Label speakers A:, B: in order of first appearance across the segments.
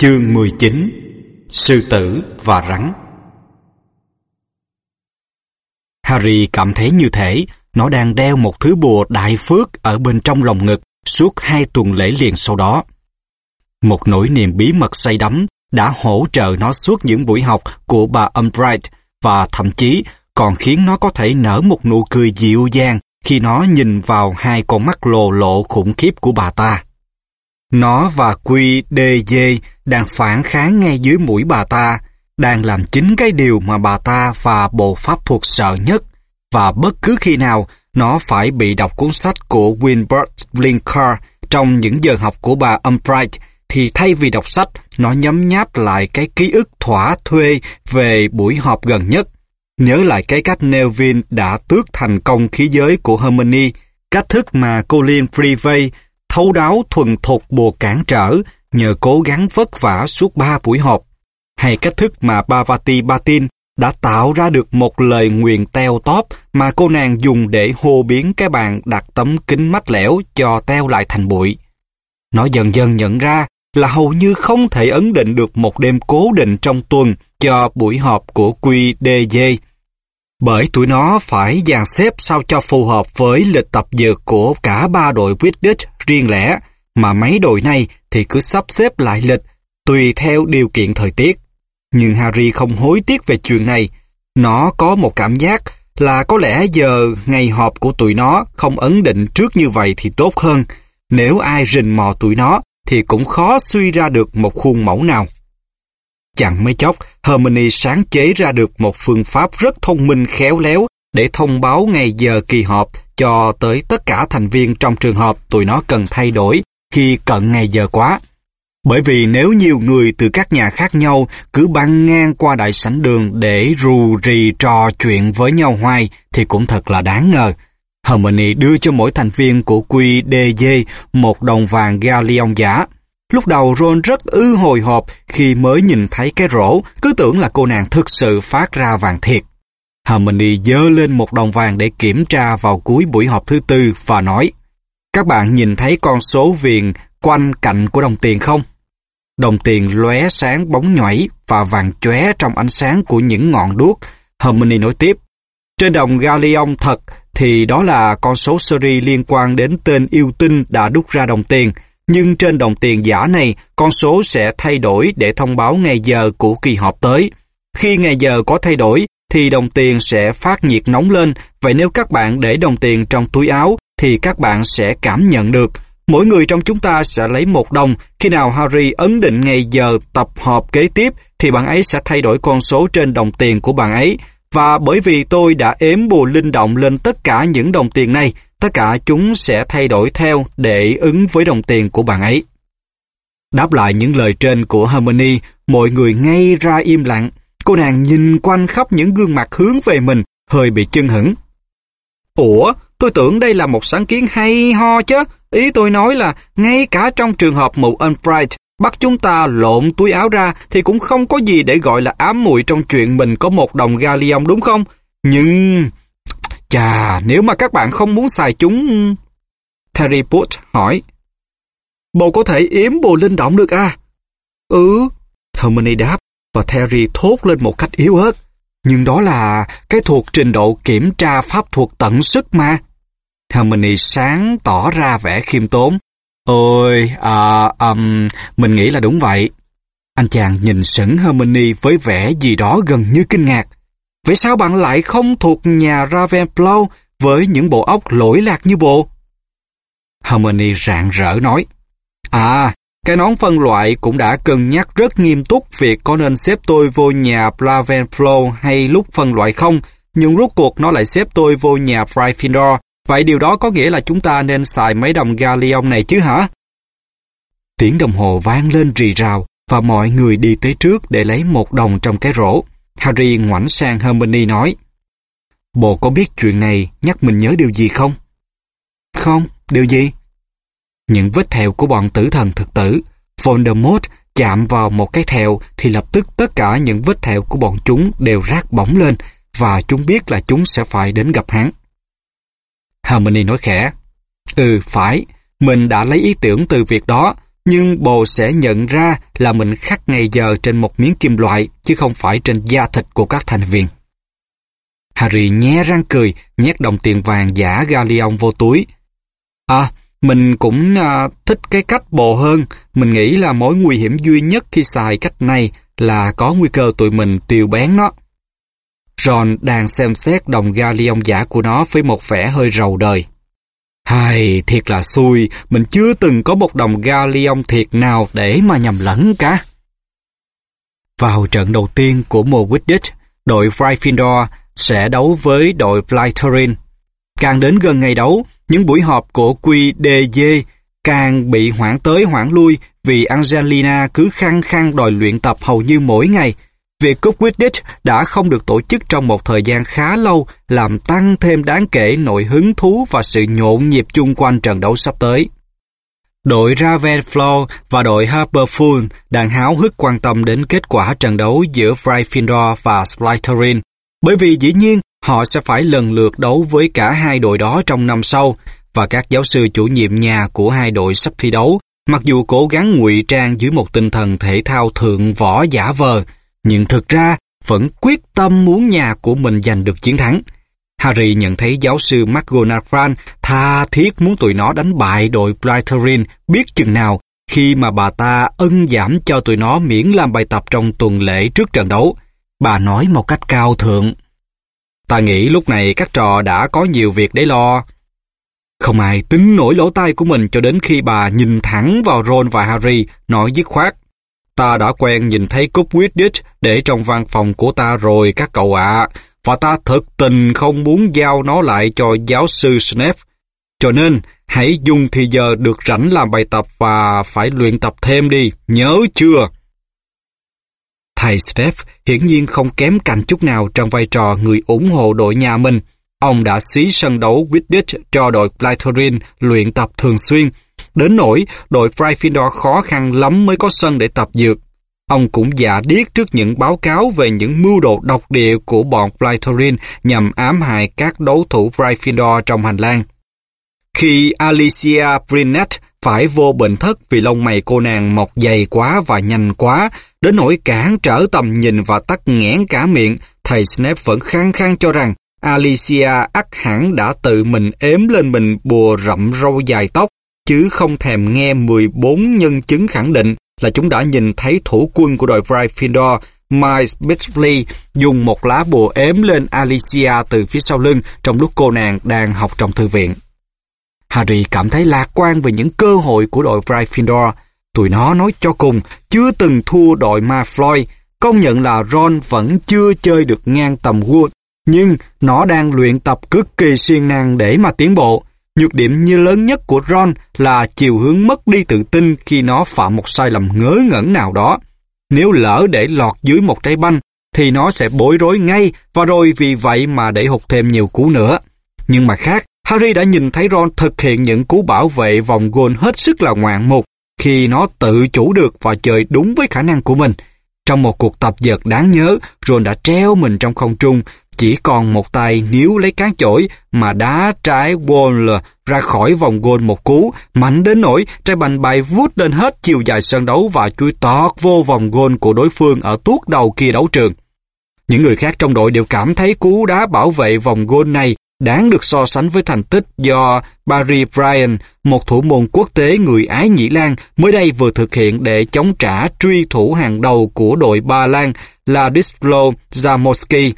A: Chương 19 Sư tử và rắn Harry cảm thấy như thể nó đang đeo một thứ bùa đại phước ở bên trong lòng ngực suốt hai tuần lễ liền sau đó. Một nỗi niềm bí mật say đắm đã hỗ trợ nó suốt những buổi học của bà Umbright và thậm chí còn khiến nó có thể nở một nụ cười dịu dàng khi nó nhìn vào hai con mắt lồ lộ khủng khiếp của bà ta. Nó và Quy Đê Dê đang phản kháng ngay dưới mũi bà ta, đang làm chính cái điều mà bà ta và bộ pháp thuật sợ nhất, và bất cứ khi nào nó phải bị đọc cuốn sách của Wilbert Blinker trong những giờ học của bà Umbright, thì thay vì đọc sách, nó nhấm nháp lại cái ký ức thỏa thuê về buổi họp gần nhất. Nhớ lại cái cách Neville đã tước thành công khí giới của Hermione, cách thức mà Colin Private thấu đáo thuần thục bùa cản trở nhờ cố gắng vất vả suốt ba buổi họp, hay cách thức mà Bavati Batin đã tạo ra được một lời nguyền teo tóp mà cô nàng dùng để hô biến cái bàn đặt tấm kính mắt lẻo cho teo lại thành bụi. Nó dần dần nhận ra là hầu như không thể ấn định được một đêm cố định trong tuần cho buổi họp của QDJ. Bởi tụi nó phải dàn xếp sao cho phù hợp với lịch tập dược của cả ba đội Quidditch riêng lẻ, mà mấy đội này thì cứ sắp xếp lại lịch, tùy theo điều kiện thời tiết. Nhưng Harry không hối tiếc về chuyện này. Nó có một cảm giác là có lẽ giờ ngày họp của tụi nó không ấn định trước như vậy thì tốt hơn. Nếu ai rình mò tụi nó thì cũng khó suy ra được một khuôn mẫu nào. Chẳng mấy chốc, Hermione sáng chế ra được một phương pháp rất thông minh khéo léo để thông báo ngày giờ kỳ họp cho tới tất cả thành viên trong trường hợp tụi nó cần thay đổi khi cận ngày giờ quá. Bởi vì nếu nhiều người từ các nhà khác nhau cứ băng ngang qua đại sảnh đường để rù rì trò chuyện với nhau hoài thì cũng thật là đáng ngờ. Hermione đưa cho mỗi thành viên của QDJ một đồng vàng galleon giả. Lúc đầu Ron rất ư hồi hộp khi mới nhìn thấy cái rổ, cứ tưởng là cô nàng thực sự phát ra vàng thiệt. harmony dơ lên một đồng vàng để kiểm tra vào cuối buổi họp thứ tư và nói Các bạn nhìn thấy con số viền quanh cạnh của đồng tiền không? Đồng tiền lóe sáng bóng nhảy và vàng chóe trong ánh sáng của những ngọn đuốc. harmony nói tiếp Trên đồng Galleon thật thì đó là con số seri liên quan đến tên yêu tinh đã đúc ra đồng tiền. Nhưng trên đồng tiền giả này, con số sẽ thay đổi để thông báo ngày giờ của kỳ họp tới. Khi ngày giờ có thay đổi, thì đồng tiền sẽ phát nhiệt nóng lên. Vậy nếu các bạn để đồng tiền trong túi áo, thì các bạn sẽ cảm nhận được. Mỗi người trong chúng ta sẽ lấy một đồng. Khi nào Harry ấn định ngày giờ tập họp kế tiếp, thì bạn ấy sẽ thay đổi con số trên đồng tiền của bạn ấy. Và bởi vì tôi đã ếm bùa linh động lên tất cả những đồng tiền này, tất cả chúng sẽ thay đổi theo để ứng với đồng tiền của bạn ấy. Đáp lại những lời trên của Harmony, mọi người ngay ra im lặng. Cô nàng nhìn quanh khắp những gương mặt hướng về mình, hơi bị chân hững. Ủa, tôi tưởng đây là một sáng kiến hay ho chứ. Ý tôi nói là ngay cả trong trường hợp mụ Unbright bắt chúng ta lộn túi áo ra thì cũng không có gì để gọi là ám muội trong chuyện mình có một đồng galleon đúng không? Nhưng... Chà, nếu mà các bạn không muốn xài chúng... Terry Put hỏi. Bộ có thể yếm bồ linh động được à? Ừ. Hermione đáp và Terry thốt lên một cách yếu ớt. Nhưng đó là cái thuộc trình độ kiểm tra pháp thuật tận sức mà. Hermione sáng tỏ ra vẻ khiêm tốn. Ôi, à, um, mình nghĩ là đúng vậy. Anh chàng nhìn sững Hermione với vẻ gì đó gần như kinh ngạc. Vậy sao bạn lại không thuộc nhà Ravenclaw với những bộ óc lỗi lạc như bộ? Hermione rạng rỡ nói. À, cái nón phân loại cũng đã cân nhắc rất nghiêm túc việc có nên xếp tôi vô nhà Ravenclaw hay lúc phân loại không, nhưng rốt cuộc nó lại xếp tôi vô nhà Gryffindor. Vậy điều đó có nghĩa là chúng ta nên xài mấy đồng galleon này chứ hả? Tiếng đồng hồ vang lên rì rào và mọi người đi tới trước để lấy một đồng trong cái rổ. Harry ngoảnh sang Hermione nói Bộ có biết chuyện này nhắc mình nhớ điều gì không? Không, điều gì? Những vết thẹo của bọn tử thần thực tử, Voldemort chạm vào một cái thẹo thì lập tức tất cả những vết thẹo của bọn chúng đều rác bỏng lên và chúng biết là chúng sẽ phải đến gặp hắn. Hermione nói khẽ, Ừ, phải, mình đã lấy ý tưởng từ việc đó, nhưng bồ sẽ nhận ra là mình khắc ngày giờ trên một miếng kim loại, chứ không phải trên da thịt của các thành viên. Harry nhé răng cười, nhét đồng tiền vàng giả Galleon vô túi. À, mình cũng à, thích cái cách bồ hơn. Mình nghĩ là mối nguy hiểm duy nhất khi xài cách này là có nguy cơ tụi mình tiêu bén nó. Ron đang xem xét đồng Galleon giả của nó với một vẻ hơi rầu đời. Hay, thiệt là xui, mình chưa từng có một đồng Galleon thiệt nào để mà nhầm lẫn cả. Vào trận đầu tiên của mùa Quidditch, đội Gryffindor sẽ đấu với đội Slytherin. Càng đến gần ngày đấu, những buổi họp của QDG càng bị hoãn tới hoãn lui vì Angelina cứ khăng khăng đòi luyện tập hầu như mỗi ngày. Việc cúp Quidditch đã không được tổ chức trong một thời gian khá lâu làm tăng thêm đáng kể nội hứng thú và sự nhộn nhịp chung quanh trận đấu sắp tới. Đội Ravenclaw và đội Harperpool đang háo hức quan tâm đến kết quả trận đấu giữa Gryffindor và Slytherin bởi vì dĩ nhiên, họ sẽ phải lần lượt đấu với cả hai đội đó trong năm sau, và các giáo sư chủ nhiệm nhà của hai đội sắp thi đấu, mặc dù cố gắng ngụy trang dưới một tinh thần thể thao thượng võ giả vờ, nhưng thực ra vẫn quyết tâm muốn nhà của mình giành được chiến thắng. Harry nhận thấy giáo sư McGonagall tha thiết muốn tụi nó đánh bại đội Slytherin biết chừng nào khi mà bà ta ân giảm cho tụi nó miễn làm bài tập trong tuần lễ trước trận đấu. Bà nói một cách cao thượng. Ta nghĩ lúc này các trò đã có nhiều việc để lo. Không ai tính nổi lỗ tai của mình cho đến khi bà nhìn thẳng vào Ron và Harry, nói dứt khoát. Ta đã quen nhìn thấy cúp Quidditch để trong văn phòng của ta rồi các cậu ạ, và ta thực tình không muốn giao nó lại cho giáo sư Snape. Cho nên, hãy dùng thì giờ được rảnh làm bài tập và phải luyện tập thêm đi, nhớ chưa? Thầy Steph hiển nhiên không kém cạnh chút nào trong vai trò người ủng hộ đội nhà mình. Ông đã xí sân đấu Quidditch cho đội Slytherin luyện tập thường xuyên, đến nỗi đội Gryffindor khó khăn lắm mới có sân để tập dược. Ông cũng giả điếc trước những báo cáo về những mưu đồ độc địa của bọn Slytherin nhằm ám hại các đấu thủ Gryffindor trong hành lang. Khi Alicia Brinett phải vô bệnh thất vì lông mày cô nàng mọc dày quá và nhanh quá, đến nỗi cản trở tầm nhìn và tắt nghẽn cả miệng, thầy Snape vẫn khăng khăng cho rằng Alicia ắt hẳn đã tự mình ếm lên mình bùa rậm râu dài tóc, chứ không thèm nghe 14 nhân chứng khẳng định là chúng đã nhìn thấy thủ quân của đội Gryffindor Miles Bitchley dùng một lá bùa ếm lên Alicia từ phía sau lưng trong lúc cô nàng đang học trong thư viện. Harry cảm thấy lạc quan về những cơ hội của đội Gryffindor. Tụi nó nói cho cùng, chưa từng thua đội Malfoy, công nhận là Ron vẫn chưa chơi được ngang tầm Wood, nhưng nó đang luyện tập cực kỳ siêng năng để mà tiến bộ. Nhược điểm như lớn nhất của Ron là chiều hướng mất đi tự tin khi nó phạm một sai lầm ngớ ngẩn nào đó. Nếu lỡ để lọt dưới một trái banh, thì nó sẽ bối rối ngay và rồi vì vậy mà để hụt thêm nhiều cú nữa. Nhưng mà khác, Harry đã nhìn thấy Ron thực hiện những cú bảo vệ vòng gôn hết sức là ngoạn mục khi nó tự chủ được và chơi đúng với khả năng của mình. Trong một cuộc tập dượt đáng nhớ, Ron đã treo mình trong không trung, chỉ còn một tay níu lấy cán chổi mà đá trái Wall ra khỏi vòng gôn một cú, mạnh đến nỗi trái bành bay vút lên hết chiều dài sân đấu và chui tọt vô vòng gôn của đối phương ở tuốt đầu kia đấu trường. Những người khác trong đội đều cảm thấy cú đá bảo vệ vòng gôn này đáng được so sánh với thành tích do Barry Bryan, một thủ môn quốc tế người Ái Nhĩ Lan, mới đây vừa thực hiện để chống trả truy thủ hàng đầu của đội Ba Lan là Dislo Zamoski.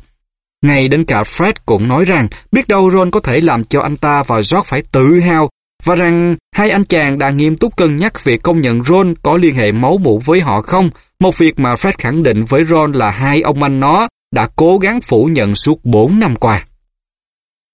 A: Ngay đến cả Fred cũng nói rằng biết đâu Ron có thể làm cho anh ta và George phải tự hào và rằng hai anh chàng đã nghiêm túc cân nhắc việc công nhận Ron có liên hệ máu mủ với họ không, một việc mà Fred khẳng định với Ron là hai ông anh nó đã cố gắng phủ nhận suốt 4 năm qua.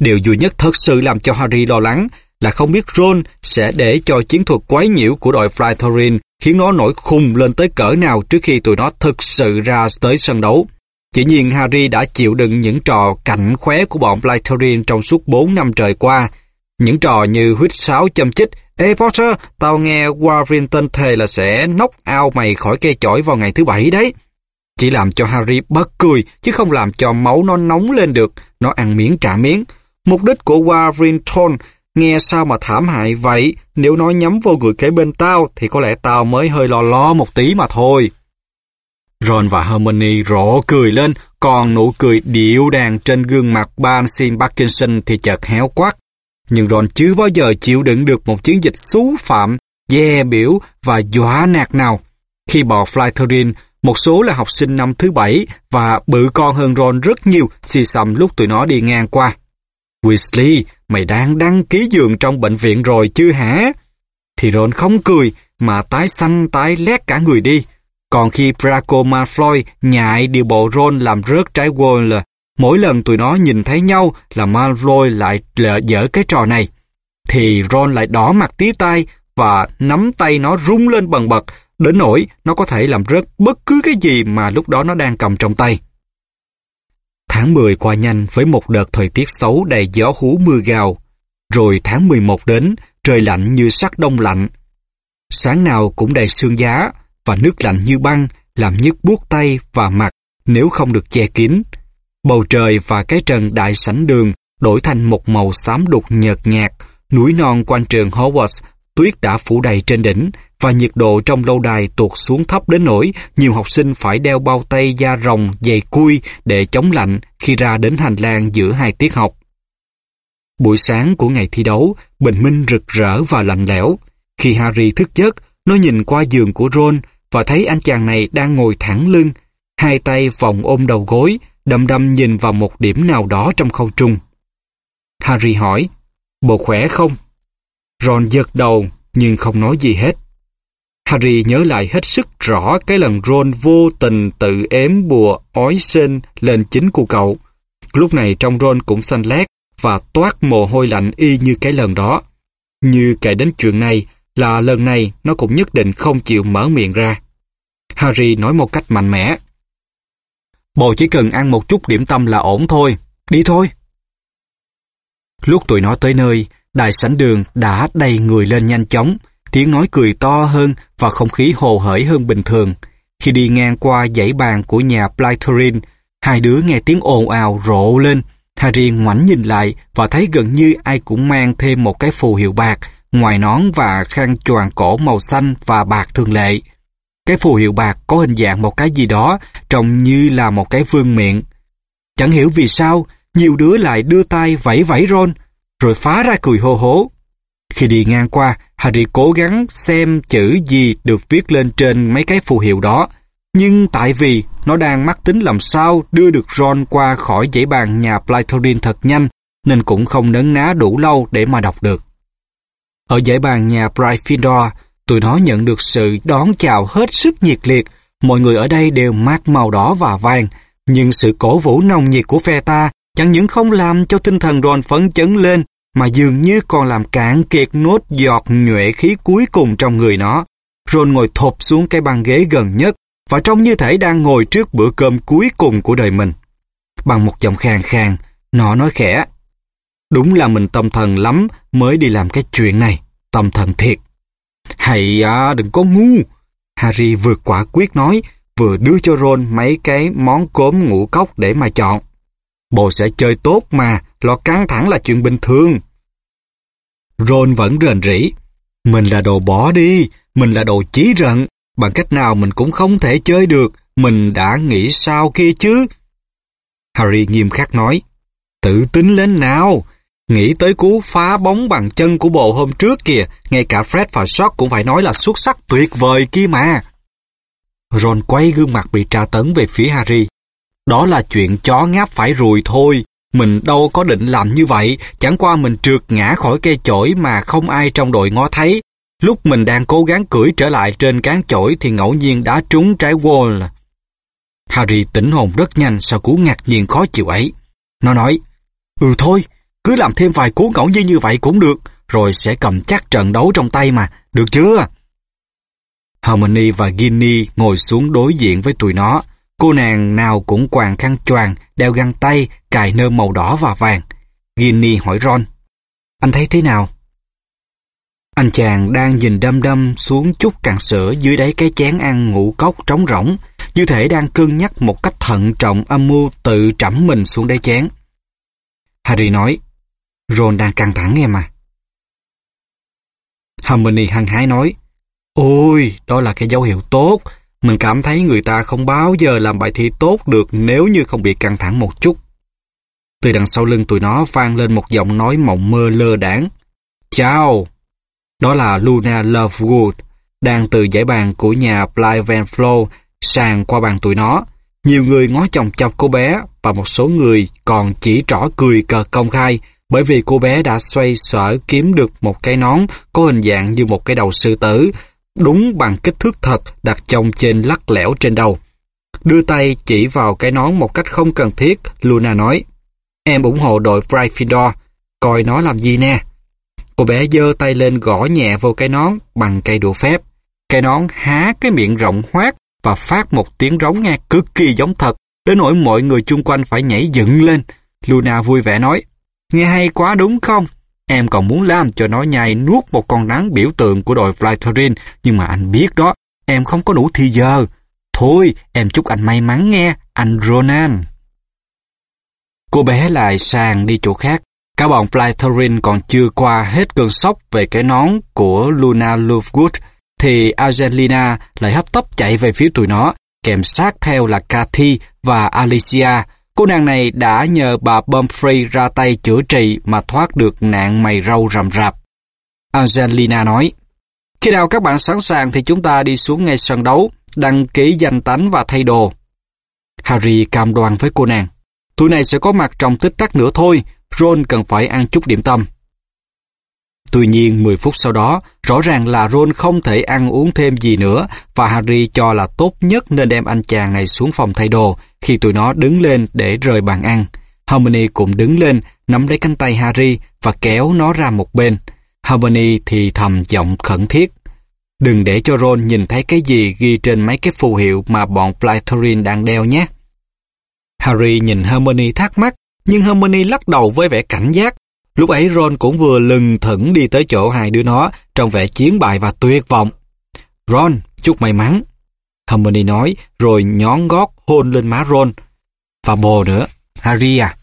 A: Điều duy nhất thật sự làm cho Harry lo lắng là không biết Ron sẽ để cho chiến thuật quái nhiễu của đội Slytherin khiến nó nổi khùng lên tới cỡ nào trước khi tụi nó thực sự ra tới sân đấu. Chỉ nhiên Harry đã chịu đựng những trò cảnh khóe của bọn Slytherin trong suốt 4 năm trời qua. Những trò như huyết sáo châm chích, Ê Potter, tao nghe Warrington thề là sẽ nóc ao mày khỏi cây chổi vào ngày thứ bảy đấy. Chỉ làm cho Harry bất cười, chứ không làm cho máu nó nóng lên được. Nó ăn miếng trả miếng. Mục đích của Warrington nghe sao mà thảm hại vậy, nếu nó nhắm vô người kế bên tao thì có lẽ tao mới hơi lo lo một tí mà thôi. Ron và Hermione rộ cười lên, còn nụ cười điệu đàn trên gương mặt Bansin Parkinson thì chợt héo quắt. Nhưng Ron chưa bao giờ chịu đựng được một chiến dịch xú phạm, dè biểu và dọa nạt nào. Khi bỏ Flytherin, một số là học sinh năm thứ bảy và bự con hơn Ron rất nhiều xì xầm lúc tụi nó đi ngang qua. Weasley, mày đang đăng ký giường trong bệnh viện rồi chứ hả? Thì Ron không cười, mà tái xanh tái lét cả người đi. Còn khi Draco Malfoy nhại điều bộ Ron làm rớt trái Wall mỗi lần tụi nó nhìn thấy nhau là Malfoy lại lỡ dở cái trò này. Thì Ron lại đỏ mặt tí tai và nắm tay nó rung lên bần bật, đến nỗi nó có thể làm rớt bất cứ cái gì mà lúc đó nó đang cầm trong tay. Tháng 10 qua nhanh với một đợt thời tiết xấu đầy gió hú mưa gào. Rồi tháng 11 đến, trời lạnh như sắc đông lạnh. Sáng nào cũng đầy sương giá và nước lạnh như băng làm nhức buốt tay và mặt nếu không được che kín. Bầu trời và cái trần đại sảnh đường đổi thành một màu xám đục nhợt nhạt, núi non quanh trường Hogwarts tuyết đã phủ đầy trên đỉnh và nhiệt độ trong lâu đài tuột xuống thấp đến nỗi nhiều học sinh phải đeo bao tay da rồng dày cui để chống lạnh khi ra đến hành lang giữa hai tiết học. Buổi sáng của ngày thi đấu, bình minh rực rỡ và lạnh lẽo. Khi Harry thức giấc, nó nhìn qua giường của Ron và thấy anh chàng này đang ngồi thẳng lưng, hai tay vòng ôm đầu gối, đầm đầm nhìn vào một điểm nào đó trong khâu trung. Harry hỏi, bộ khỏe không? Ron giật đầu nhưng không nói gì hết. Harry nhớ lại hết sức rõ cái lần Ron vô tình tự ém bùa ói sên lên chính của cậu. Lúc này trong Ron cũng xanh lét và toát mồ hôi lạnh y như cái lần đó. Như kể đến chuyện này là lần này nó cũng nhất định không chịu mở miệng ra. Harry nói một cách mạnh mẽ. Bồ chỉ cần ăn một chút điểm tâm là ổn thôi. Đi thôi. Lúc tụi nó tới nơi, đại sảnh đường đã đầy người lên nhanh chóng, tiếng nói cười to hơn và không khí hồ hởi hơn bình thường. Khi đi ngang qua dãy bàn của nhà Blytherin, hai đứa nghe tiếng ồn ào rộ lên. Harry ngoảnh nhìn lại và thấy gần như ai cũng mang thêm một cái phù hiệu bạc, ngoài nón và khăn choàng cổ màu xanh và bạc thường lệ. Cái phù hiệu bạc có hình dạng một cái gì đó, trông như là một cái vương miệng. Chẳng hiểu vì sao, nhiều đứa lại đưa tay vẫy vẫy Ron, rồi phá ra cười hô hố. Khi đi ngang qua, Harry cố gắng xem chữ gì được viết lên trên mấy cái phù hiệu đó. Nhưng tại vì nó đang mắc tính làm sao đưa được Ron qua khỏi dãy bàn nhà Slytherin thật nhanh, nên cũng không nấn ná đủ lâu để mà đọc được. Ở dãy bàn nhà Gryffindor, tụi nó nhận được sự đón chào hết sức nhiệt liệt. Mọi người ở đây đều mặc màu đỏ và vàng, nhưng sự cổ vũ nồng nhiệt của phe ta chẳng những không làm cho tinh thần Ron phấn chấn lên, mà dường như còn làm cạn kiệt nốt giọt nhuệ khí cuối cùng trong người nó. Ron ngồi thộp xuống cái băng ghế gần nhất và trông như thể đang ngồi trước bữa cơm cuối cùng của đời mình. Bằng một giọng khàn khàn, nó nói khẽ. Đúng là mình tâm thần lắm mới đi làm cái chuyện này, tâm thần thiệt. Hãy à, đừng có ngu. Harry vừa quả quyết nói, vừa đưa cho Ron mấy cái món cốm ngũ cốc để mà chọn. Bồ sẽ chơi tốt mà, lo căng thẳng là chuyện bình thường. Ron vẫn rền rỉ. Mình là đồ bỏ đi, mình là đồ chí rận, bằng cách nào mình cũng không thể chơi được, mình đã nghĩ sao kia chứ. Harry nghiêm khắc nói, tự tính lên nào, nghĩ tới cú phá bóng bằng chân của bồ hôm trước kìa, ngay cả Fred và Shot cũng phải nói là xuất sắc tuyệt vời kia mà. Ron quay gương mặt bị tra tấn về phía Harry. Đó là chuyện chó ngáp phải rùi thôi. Mình đâu có định làm như vậy, chẳng qua mình trượt ngã khỏi cây chổi mà không ai trong đội ngó thấy. Lúc mình đang cố gắng cưỡi trở lại trên cán chổi thì ngẫu nhiên đã trúng trái wall. Harry tỉnh hồn rất nhanh sau cú ngạc nhiên khó chịu ấy. Nó nói, ừ thôi, cứ làm thêm vài cú ngẫu nhiên như vậy cũng được, rồi sẽ cầm chắc trận đấu trong tay mà, được chưa? Harmony và Ginny ngồi xuống đối diện với tụi nó. Cô nàng nào cũng quàng khăn choàng, đeo găng tay, cài nơ màu đỏ và vàng. Ginny hỏi Ron, anh thấy thế nào? Anh chàng đang nhìn đâm đâm xuống chút cạn sữa dưới đáy cái chén ăn ngũ cốc trống rỗng, như thể đang cân nhắc một cách thận trọng âm mưu tự trẫm mình xuống đáy chén. Harry nói, Ron đang căng thẳng em à. Harmony hăng hái nói, Ôi, đó là cái dấu hiệu tốt. Mình cảm thấy người ta không bao giờ làm bài thi tốt được nếu như không bị căng thẳng một chút. Từ đằng sau lưng tụi nó vang lên một giọng nói mộng mơ lơ đảng. Chào! Đó là Luna Lovegood, đang từ giải bàn của nhà Bly Van Flow sang qua bàn tụi nó. Nhiều người ngó chồng chọc cô bé và một số người còn chỉ trỏ cười cợt công khai bởi vì cô bé đã xoay sở kiếm được một cái nón có hình dạng như một cái đầu sư tử, đúng bằng kích thước thật đặt chồng trên lắc lẻo trên đầu. Đưa tay chỉ vào cái nón một cách không cần thiết, Luna nói, em ủng hộ đội Gryffindor, coi nó làm gì nè. Cô bé giơ tay lên gõ nhẹ vào cái nón bằng cây đũa phép. Cái nón há cái miệng rộng hoác và phát một tiếng rống nghe cực kỳ giống thật, đến nỗi mọi người chung quanh phải nhảy dựng lên. Luna vui vẻ nói, nghe hay quá đúng không? Em còn muốn làm cho nó nhai nuốt một con rắn biểu tượng của đội Flyterin, nhưng mà anh biết đó, em không có đủ thì giờ. Thôi, em chúc anh may mắn nghe, anh Ronan. Cô bé lại sang đi chỗ khác. Cả bọn Flyterin còn chưa qua hết cơn sốc về cái nón của Luna Lovegood, thì Angelina lại hấp tấp chạy về phía tụi nó, kèm sát theo là Cathy và Alicia. Cô nàng này đã nhờ bà Bumfrey ra tay chữa trị mà thoát được nạn mày râu rầm rạp. Angelina nói, Khi nào các bạn sẵn sàng thì chúng ta đi xuống ngay sân đấu, đăng ký danh tánh và thay đồ. Harry cam đoan với cô nàng. Tụi này sẽ có mặt trong tích tắc nữa thôi, Ron cần phải ăn chút điểm tâm. Tuy nhiên 10 phút sau đó, rõ ràng là Ron không thể ăn uống thêm gì nữa và Harry cho là tốt nhất nên đem anh chàng này xuống phòng thay đồ khi tụi nó đứng lên để rời bàn ăn. Harmony cũng đứng lên, nắm lấy cánh tay Harry và kéo nó ra một bên. Harmony thì thầm giọng khẩn thiết. Đừng để cho Ron nhìn thấy cái gì ghi trên mấy cái phù hiệu mà bọn Flytherin đang đeo nhé. Harry nhìn Hermione thắc mắc, nhưng Hermione lắc đầu với vẻ cảnh giác. Lúc ấy Ron cũng vừa lừng thững đi tới chỗ hai đứa nó, trong vẻ chiến bại và tuyệt vọng. Ron, chúc may mắn. Hermione nói, rồi nhón gót hôn lên má Ron. Và bồ nữa, Harry à.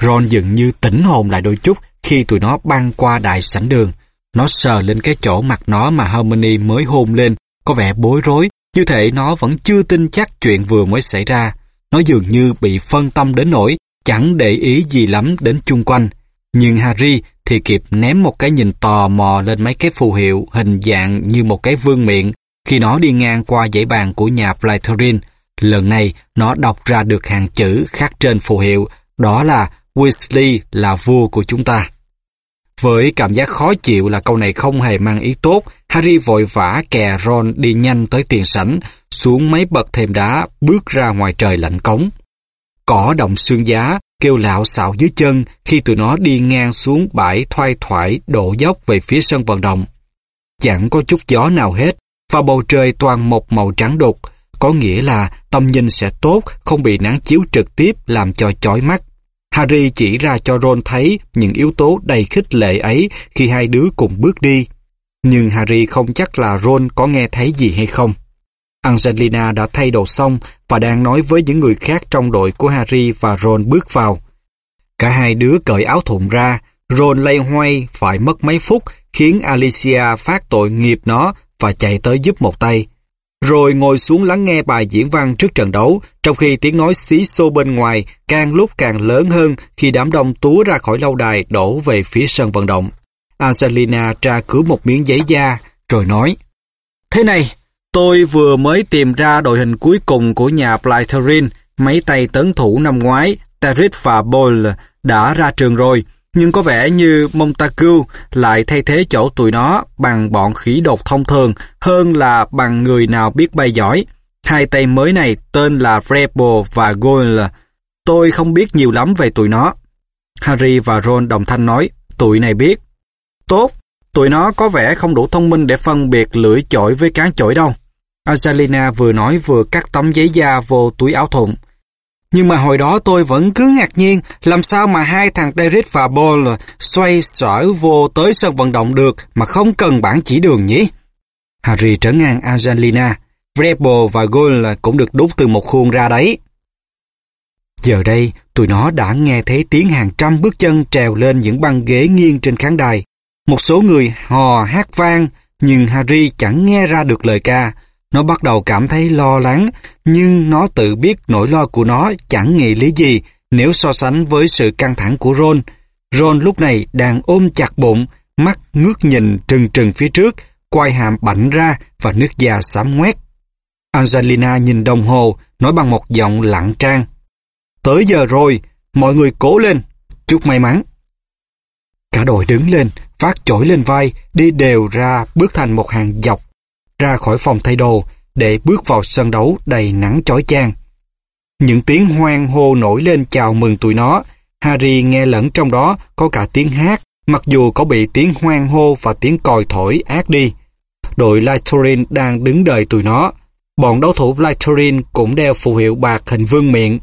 A: Ron dường như tỉnh hồn lại đôi chút khi tụi nó băng qua đại sảnh đường. Nó sờ lên cái chỗ mặt nó mà Hermione mới hôn lên, có vẻ bối rối, như thể nó vẫn chưa tin chắc chuyện vừa mới xảy ra. Nó dường như bị phân tâm đến nỗi chẳng để ý gì lắm đến chung quanh. Nhưng Harry thì kịp ném một cái nhìn tò mò lên mấy cái phù hiệu hình dạng như một cái vương miệng khi nó đi ngang qua dãy bàn của nhà Slytherin. Lần này nó đọc ra được hàng chữ khắc trên phù hiệu, đó là Weasley là vua của chúng ta. Với cảm giác khó chịu là câu này không hề mang ý tốt, Harry vội vã kè Ron đi nhanh tới tiền sảnh, xuống mấy bậc thềm đá, bước ra ngoài trời lạnh cống. Cỏ động xương giá, kêu lạo xạo dưới chân khi tụi nó đi ngang xuống bãi thoai thoải đổ dốc về phía sân vận động. Chẳng có chút gió nào hết, và bầu trời toàn một màu trắng đục, có nghĩa là tầm nhìn sẽ tốt, không bị nắng chiếu trực tiếp làm cho chói mắt. Harry chỉ ra cho Ron thấy những yếu tố đầy khích lệ ấy khi hai đứa cùng bước đi. Nhưng Harry không chắc là Ron có nghe thấy gì hay không. Angelina đã thay đồ xong và đang nói với những người khác trong đội của Harry và Ron bước vào. Cả hai đứa cởi áo thụng ra, Ron lay hoay phải mất mấy phút khiến Alicia phát tội nghiệp nó và chạy tới giúp một tay. Rồi ngồi xuống lắng nghe bài diễn văn trước trận đấu, trong khi tiếng nói xí xô bên ngoài càng lúc càng lớn hơn khi đám đông túa ra khỏi lâu đài đổ về phía sân vận động. Angelina tra cứu một miếng giấy da, rồi nói Thế này, tôi vừa mới tìm ra đội hình cuối cùng của nhà Blytherin, mấy tay tấn thủ năm ngoái, Tarit và Boyle đã ra trường rồi, nhưng có vẻ như Montague lại thay thế chỗ tụi nó bằng bọn khỉ đột thông thường hơn là bằng người nào biết bay giỏi. Hai tay mới này tên là Rebel và Goyle. Tôi không biết nhiều lắm về tụi nó. Harry và Ron đồng thanh nói, tụi này biết. Tốt, tụi nó có vẻ không đủ thông minh để phân biệt lưỡi chổi với cán chổi đâu. Angelina vừa nói vừa cắt tấm giấy da vô túi áo thụng. Nhưng mà hồi đó tôi vẫn cứ ngạc nhiên làm sao mà hai thằng Derek và Paul xoay sở vô tới sân vận động được mà không cần bản chỉ đường nhỉ? Harry trấn ngang Angelina. Rebel và Goyle cũng được đút từ một khuôn ra đấy. Giờ đây, tụi nó đã nghe thấy tiếng hàng trăm bước chân trèo lên những băng ghế nghiêng trên khán đài. Một số người hò hát vang, nhưng Harry chẳng nghe ra được lời ca. Nó bắt đầu cảm thấy lo lắng, nhưng nó tự biết nỗi lo của nó chẳng nghĩ lý gì nếu so sánh với sự căng thẳng của Ron. Ron lúc này đang ôm chặt bụng, mắt ngước nhìn trừng trừng phía trước, quai hàm bảnh ra và nước da xám ngoét. Angelina nhìn đồng hồ, nói bằng một giọng lặng trang. Tới giờ rồi, mọi người cố lên, chúc may mắn. Cả đội đứng lên, phát chổi lên vai, đi đều ra bước thành một hàng dọc, ra khỏi phòng thay đồ, để bước vào sân đấu đầy nắng chói chang. Những tiếng hoang hô nổi lên chào mừng tụi nó. Harry nghe lẫn trong đó có cả tiếng hát, mặc dù có bị tiếng hoang hô và tiếng còi thổi ác đi. Đội Lytorin đang đứng đợi tụi nó. Bọn đấu thủ Lytorin cũng đeo phù hiệu bạc hình vương miệng.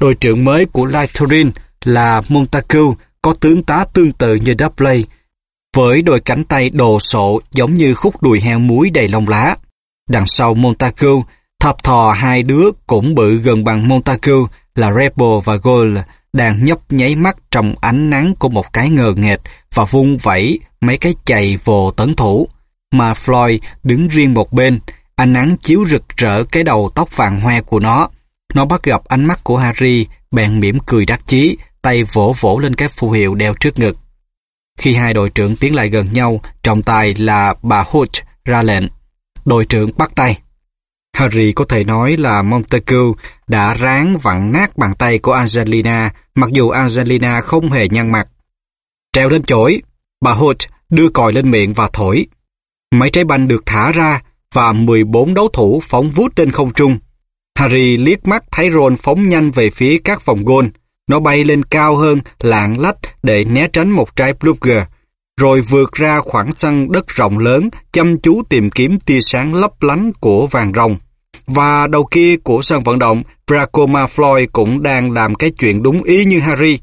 A: Đội trưởng mới của Lytorin là Montague, có tướng tá tương tự như Dudley, với đôi cánh tay đồ sộ giống như khúc đùi heo muối đầy lông lá. Đằng sau Montague, thập thò hai đứa cũng bự gần bằng Montague là Rebel và Gold đang nhấp nháy mắt trong ánh nắng của một cái ngờ nghệt và vung vẩy mấy cái chày vồ tấn thủ. Mà Floyd đứng riêng một bên, ánh nắng chiếu rực rỡ cái đầu tóc vàng hoe của nó. Nó bắt gặp ánh mắt của Harry, bèn mỉm cười đắc chí, tay vỗ vỗ lên cái phù hiệu đeo trước ngực. Khi hai đội trưởng tiến lại gần nhau, trọng tài là bà Hood ra lệnh. Đội trưởng bắt tay. Harry có thể nói là Montague đã ráng vặn nát bàn tay của Angelina, mặc dù Angelina không hề nhăn mặt. Treo lên chổi, bà Hood đưa còi lên miệng và thổi. Mấy trái banh được thả ra và 14 đấu thủ phóng vút trên không trung. Harry liếc mắt thấy Ron phóng nhanh về phía các vòng gôn. Nó bay lên cao hơn, lạng lách để né tránh một trái Blugger, rồi vượt ra khoảng sân đất rộng lớn, chăm chú tìm kiếm tia sáng lấp lánh của vàng rồng. Và đầu kia của sân vận động, Bracoma Floyd cũng đang làm cái chuyện đúng ý như Harry.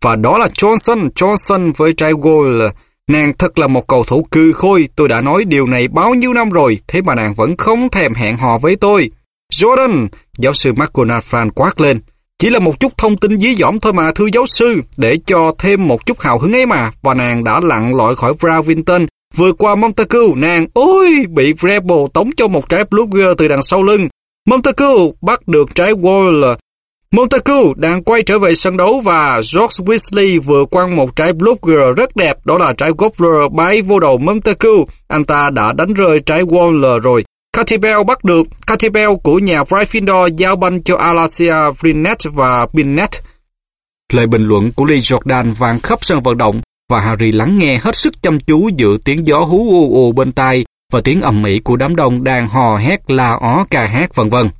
A: Và đó là Johnson, Johnson với trái goal. Nàng thật là một cầu thủ cư khôi, tôi đã nói điều này bao nhiêu năm rồi, thế mà nàng vẫn không thèm hẹn hò với tôi. Jordan, giáo sư McGonagall quát lên. Chỉ là một chút thông tin dí dỏm thôi mà thưa giáo sư, để cho thêm một chút hào hứng ấy mà. Và nàng đã lặn lội khỏi Bravinton, vừa qua Montague, nàng, ôi, bị Rebel tống cho một trái Blugger từ đằng sau lưng. Montague bắt được trái Waller Montague đang quay trở về sân đấu và George Weasley vừa quăng một trái Blugger rất đẹp, đó là trái Gobbler bay vô đầu Montague. Anh ta đã đánh rơi trái Waller rồi. Catibel bắt được. Catibel của nhà Gryffindor giao banh cho Alasia, Vrinet và Binet. Lời bình luận của Lee Jordan vang khắp sân vận động và Harry lắng nghe hết sức chăm chú giữa tiếng gió hú ù ù bên tai và tiếng ầm ĩ của đám đông đang hò hét la ó ca hát vân vân.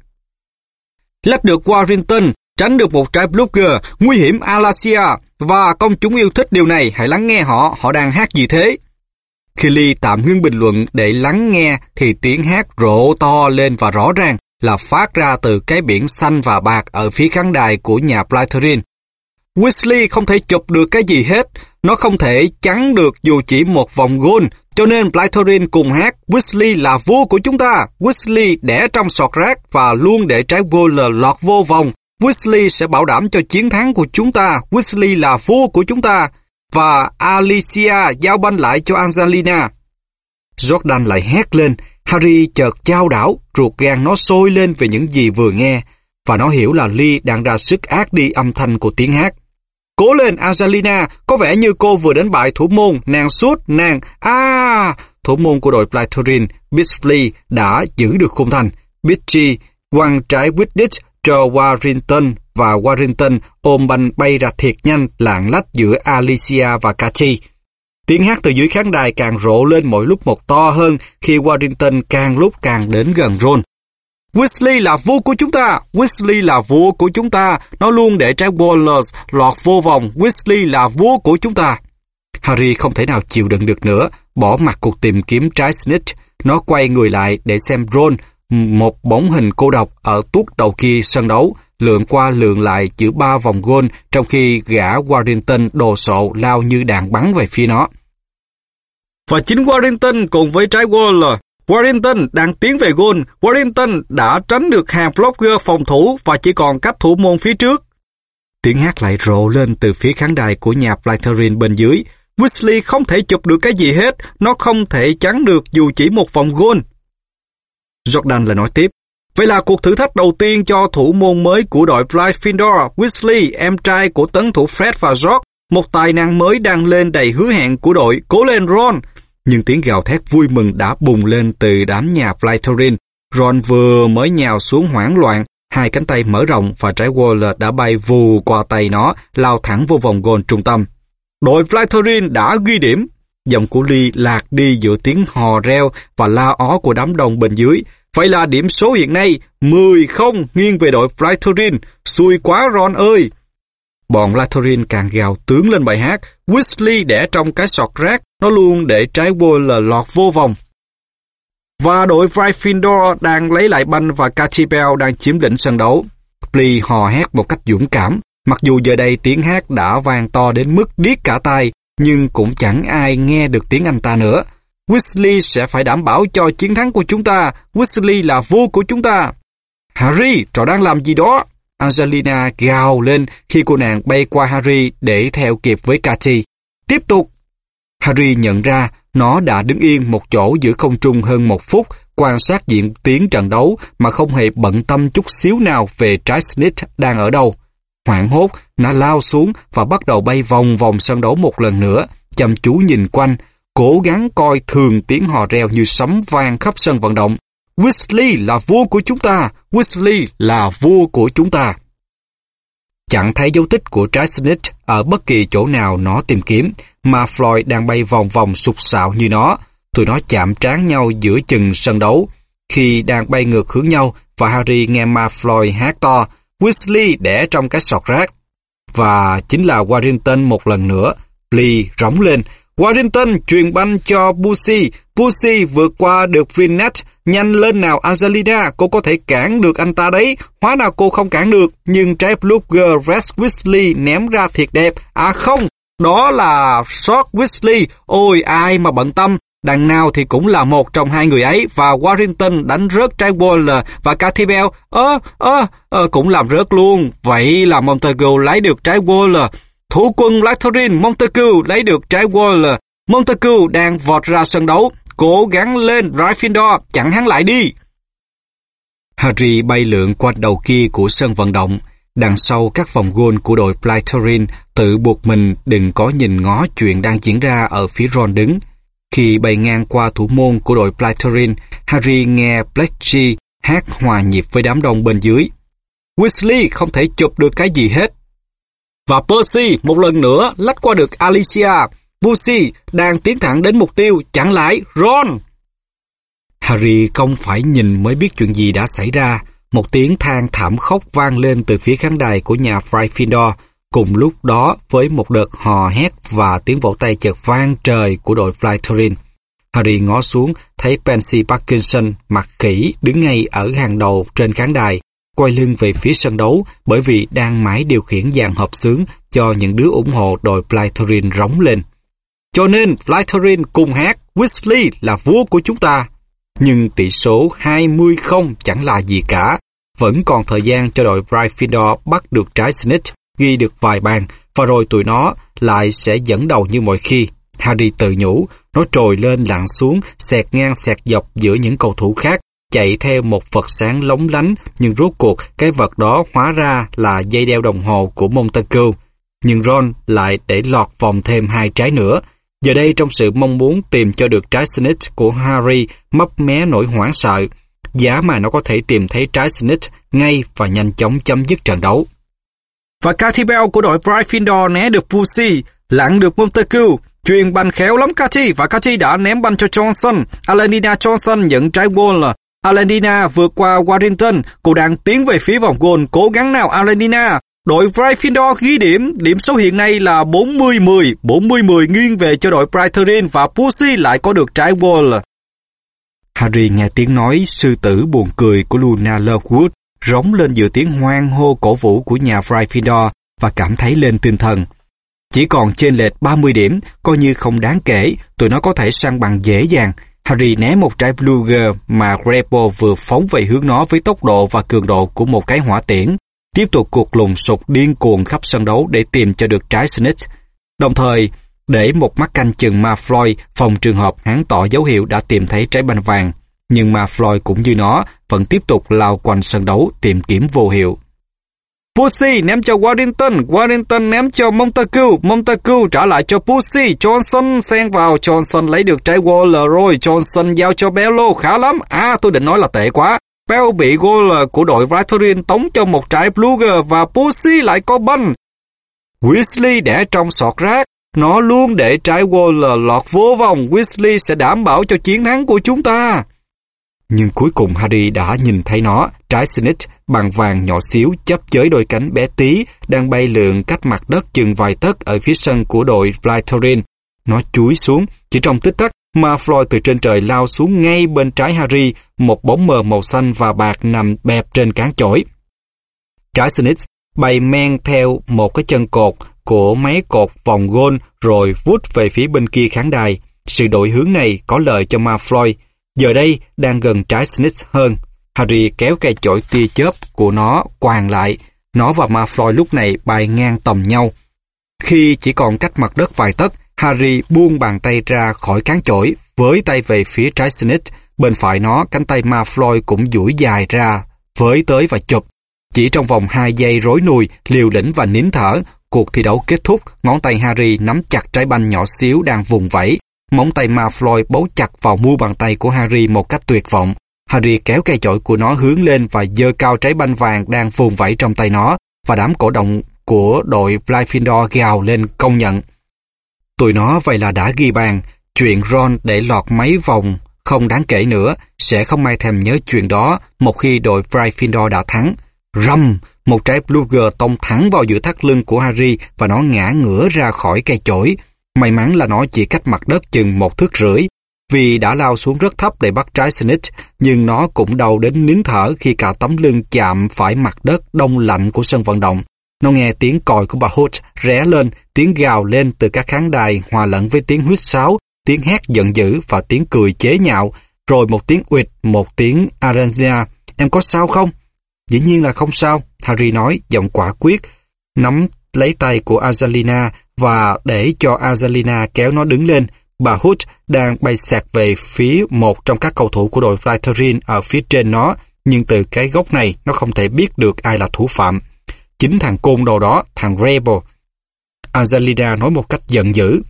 A: Lách được Warrington, tránh được một trái blogger, nguy hiểm Alasia và công chúng yêu thích điều này, hãy lắng nghe họ, họ đang hát gì thế? Khi Lee tạm ngưng bình luận để lắng nghe thì tiếng hát rộ to lên và rõ ràng là phát ra từ cái biển xanh và bạc ở phía khán đài của nhà Slytherin. Weasley không thể chụp được cái gì hết, nó không thể chắn được dù chỉ một vòng gôn, cho nên Slytherin cùng hát Weasley là vua của chúng ta, Weasley đẻ trong sọt rác và luôn để trái gôn lọt vô vòng. Weasley sẽ bảo đảm cho chiến thắng của chúng ta, Weasley là vua của chúng ta, và Alicia giao banh lại cho Angelina. Jordan lại hét lên, Harry chợt trao đảo, ruột gan nó sôi lên về những gì vừa nghe, và nó hiểu là Lee đang ra sức ác đi âm thanh của tiếng hát. Cố lên Angelina, có vẻ như cô vừa đánh bại thủ môn, nàng suốt, nàng, a thủ môn của đội Slytherin, Bisley, đã giữ được khung thành. Bitchy quăng trái Wittich cho Warrington và Warrington ôm banh bay ra thiệt nhanh lạng lách giữa Alicia và Cathy. Tiếng hát từ dưới khán đài càng rộ lên mỗi lúc một to hơn khi Warrington càng lúc càng đến gần Ron. Weasley là vua của chúng ta, Weasley là vua của chúng ta, nó luôn để trái Wallace lọt vô vòng, Weasley là vua của chúng ta. Harry không thể nào chịu đựng được nữa, bỏ mặt cuộc tìm kiếm trái Snitch. Nó quay người lại để xem Ron, một bóng hình cô độc ở tuốt đầu kia sân đấu, lượn qua lượn lại giữa ba vòng gôn trong khi gã Warrington đồ sộ lao như đạn bắn về phía nó. Và chính Warrington cùng với trái Waller Warrington đang tiến về gôn. Warrington đã tránh được hàng blogger phòng thủ và chỉ còn cách thủ môn phía trước. Tiếng hát lại rộ lên từ phía khán đài của nhà Slytherin bên dưới. Weasley không thể chụp được cái gì hết, nó không thể chắn được dù chỉ một vòng gôn. Jordan lại nói tiếp, Vậy là cuộc thử thách đầu tiên cho thủ môn mới của đội Gryffindor, Weasley, em trai của tấn thủ Fred và George, một tài năng mới đang lên đầy hứa hẹn của đội. Cố lên Ron! Nhưng tiếng gào thét vui mừng đã bùng lên từ đám nhà Slytherin. Ron vừa mới nhào xuống hoảng loạn, hai cánh tay mở rộng và trái Waller đã bay vù qua tay nó, lao thẳng vô vòng gôn trung tâm. Đội Slytherin đã ghi điểm. Giọng của Ly lạc đi giữa tiếng hò reo và la ó của đám đông bên dưới. Vậy là điểm số hiện nay 10 không nghiêng về đội flythorin Xui quá Ron ơi! Bọn latorin càng gào tướng lên bài hát. Weasley để trong cái sọt rác, nó luôn để trái là lọt vô vòng. Và đội Gryffindor đang lấy lại banh và Cathy Bell đang chiếm lĩnh sân đấu. Flea hò hét một cách dũng cảm. Mặc dù giờ đây tiếng hát đã vang to đến mức điếc cả tai, nhưng cũng chẳng ai nghe được tiếng anh ta nữa. Weasley sẽ phải đảm bảo cho chiến thắng của chúng ta. Weasley là vua của chúng ta. Harry, trò đang làm gì đó? Angelina gào lên khi cô nàng bay qua Harry để theo kịp với Cathy. Tiếp tục. Harry nhận ra nó đã đứng yên một chỗ giữa không trung hơn một phút quan sát diễn tiến trận đấu mà không hề bận tâm chút xíu nào về trái Snitch đang ở đâu. Hoảng hốt, nó lao xuống và bắt đầu bay vòng vòng sân đấu một lần nữa, chăm chú nhìn quanh, cố gắng coi thường tiếng hò reo như sấm vang khắp sân vận động. Weasley là vua của chúng ta! Weasley là vua của chúng ta! Chẳng thấy dấu tích của trái ở bất kỳ chỗ nào nó tìm kiếm, mà Floyd đang bay vòng vòng sụp sạo như nó. Tụi nó chạm trán nhau giữa chừng sân đấu. Khi đang bay ngược hướng nhau và Harry nghe ma Floyd hát to, Weasley đẻ trong cái sọt rác. Và chính là Warrington một lần nữa. Lee rống lên, Warrington truyền banh cho Pussy. Pussy vượt qua được Vinette. Nhanh lên nào Angelina, cô có thể cản được anh ta đấy. Hóa nào cô không cản được. Nhưng trái Bluger Red Weasley ném ra thiệt đẹp. À không, đó là Short Weasley. Ôi ai mà bận tâm. Đằng nào thì cũng là một trong hai người ấy và Warrington đánh rớt trái Waller và Cathy Bell. Ơ, ơ, ơ, cũng làm rớt luôn. Vậy là Montague lấy được trái Waller. Thủ quân Latterin Montague lấy được trái Waller. Montague đang vọt ra sân đấu. Cố gắng lên Gryffindor, chặn hắn lại đi. Harry bay lượn qua đầu kia của sân vận động. Đằng sau các vòng gôn của đội Slytherin tự buộc mình đừng có nhìn ngó chuyện đang diễn ra ở phía Ron đứng. Khi bay ngang qua thủ môn của đội Slytherin, Harry nghe Bletchley hát hòa nhịp với đám đông bên dưới. Weasley không thể chụp được cái gì hết. Và Percy một lần nữa lách qua được Alicia. Percy đang tiến thẳng đến mục tiêu, chặn lại Ron. Harry không phải nhìn mới biết chuyện gì đã xảy ra. Một tiếng than thảm khóc vang lên từ phía khán đài của nhà Gryffindor. Cùng lúc đó với một đợt hò hét và tiếng vỗ tay chợt vang trời của đội Slytherin. Harry ngó xuống thấy Pansy Parkinson mặt kỹ đứng ngay ở hàng đầu trên khán đài quay lưng về phía sân đấu bởi vì đang mãi điều khiển dàn hợp xướng cho những đứa ủng hộ đội Slytherin rống lên. Cho nên Slytherin cùng hát Weasley là vua của chúng ta. Nhưng tỷ số 20 không chẳng là gì cả. Vẫn còn thời gian cho đội Gryffindor bắt được trái Snitch, ghi được vài bàn, và rồi tụi nó lại sẽ dẫn đầu như mọi khi. Harry tự nhủ, nó trồi lên lặn xuống, xẹt ngang xẹt dọc giữa những cầu thủ khác, chạy theo một vật sáng lóng lánh, nhưng rốt cuộc cái vật đó hóa ra là dây đeo đồng hồ của Montague. Nhưng Ron lại để lọt vòng thêm hai trái nữa. Giờ đây trong sự mong muốn tìm cho được trái Snitch của Harry mấp mé nỗi hoảng sợ, giá mà nó có thể tìm thấy trái Snitch ngay và nhanh chóng chấm dứt trận đấu. Và Cathy Bell của đội Gryffindor né được Pussy, lặn được Montague, Truyền banh khéo lắm Cathy và Cathy đã ném banh cho Johnson. Alenina Johnson nhận trái goal Alenina vượt qua Warrington, cô đang tiến về phía vòng gôn, cố gắng nào Alenina. Đội Gryffindor ghi điểm, điểm số hiện nay là 40-10, 40-10 nghiêng về cho đội Slytherin và Pussy lại có được trái wall. Harry nghe tiếng nói sư tử buồn cười của Luna Lovegood rống lên giữa tiếng hoang hô cổ vũ của nhà Gryffindor và cảm thấy lên tinh thần. Chỉ còn trên lệch 30 điểm, coi như không đáng kể, tụi nó có thể sang bằng dễ dàng. Harry né một trái Bluger mà Grebo vừa phóng về hướng nó với tốc độ và cường độ của một cái hỏa tiễn. Tiếp tục cuộc lùng sục điên cuồng khắp sân đấu để tìm cho được trái Snitch. Đồng thời, để một mắt canh chừng ma Floyd phòng trường hợp hắn tỏ dấu hiệu đã tìm thấy trái banh vàng. Nhưng mà Floyd cũng như nó vẫn tiếp tục lao quanh sân đấu tìm kiếm vô hiệu. Pussy ném cho Warrington, Warrington ném cho Montague, Montague trả lại cho Pussy, Johnson xen vào, Johnson lấy được trái Waller rồi, Johnson giao cho Bello, khá lắm. À, tôi định nói là tệ quá. Bell bị Waller của đội Brighton tống cho một trái Bluger và Pussy lại có banh. Weasley để trong sọt rác, nó luôn để trái Waller lọt vô vòng, Weasley sẽ đảm bảo cho chiến thắng của chúng ta. Nhưng cuối cùng Harry đã nhìn thấy nó, trái Snitch bằng vàng nhỏ xíu chấp chới đôi cánh bé tí đang bay lượn cách mặt đất chừng vài tấc ở phía sân của đội Slytherin. Nó chúi xuống, chỉ trong tích tắc mà Floyd từ trên trời lao xuống ngay bên trái Harry, một bóng mờ màu xanh và bạc nằm bẹp trên cán chổi. Trái Snitch bay men theo một cái chân cột của máy cột vòng gôn rồi vút về phía bên kia khán đài. Sự đổi hướng này có lợi cho Malfoy, Giờ đây đang gần trái Snitch hơn. Harry kéo cây chổi tia chớp của nó quàng lại. Nó và Malfoy lúc này bay ngang tầm nhau. Khi chỉ còn cách mặt đất vài tấc, Harry buông bàn tay ra khỏi cán chổi, với tay về phía trái Snitch. Bên phải nó, cánh tay Malfoy cũng duỗi dài ra, với tới và chụp. Chỉ trong vòng 2 giây rối nùi, liều lĩnh và nín thở, cuộc thi đấu kết thúc, ngón tay Harry nắm chặt trái banh nhỏ xíu đang vùng vẫy, Móng tay ma Floyd bấu chặt vào mu bàn tay của Harry một cách tuyệt vọng. Harry kéo cây chổi của nó hướng lên và dơ cao trái banh vàng đang vùng vẫy trong tay nó, và đám cổ động của đội Gryffindor gào lên công nhận. Tụi nó vậy là đã ghi bàn, chuyện Ron để lọt mấy vòng không đáng kể nữa, sẽ không may thèm nhớ chuyện đó một khi đội Gryffindor đã thắng. Rầm, một trái Bluger tông thẳng vào giữa thắt lưng của Harry và nó ngã ngửa ra khỏi cây chổi. May mắn là nó chỉ cách mặt đất chừng một thước rưỡi, vì đã lao xuống rất thấp để bắt trái Snitch, nhưng nó cũng đau đến nín thở khi cả tấm lưng chạm phải mặt đất đông lạnh của sân vận động. Nó nghe tiếng còi của bà Hood rẽ lên, tiếng gào lên từ các khán đài hòa lẫn với tiếng huýt sáo, tiếng hét giận dữ và tiếng cười chế nhạo, rồi một tiếng uyệt, một tiếng Arena. Em có sao không? Dĩ nhiên là không sao, Harry nói, giọng quả quyết, nắm lấy tay của Azalina và để cho Azalina kéo nó đứng lên, bà Hood đang bay sạc về phía một trong các cầu thủ của đội Slytherin ở phía trên nó, nhưng từ cái góc này nó không thể biết được ai là thủ phạm. Chính thằng côn đồ đó, thằng Rebel. Azalina nói một cách giận dữ.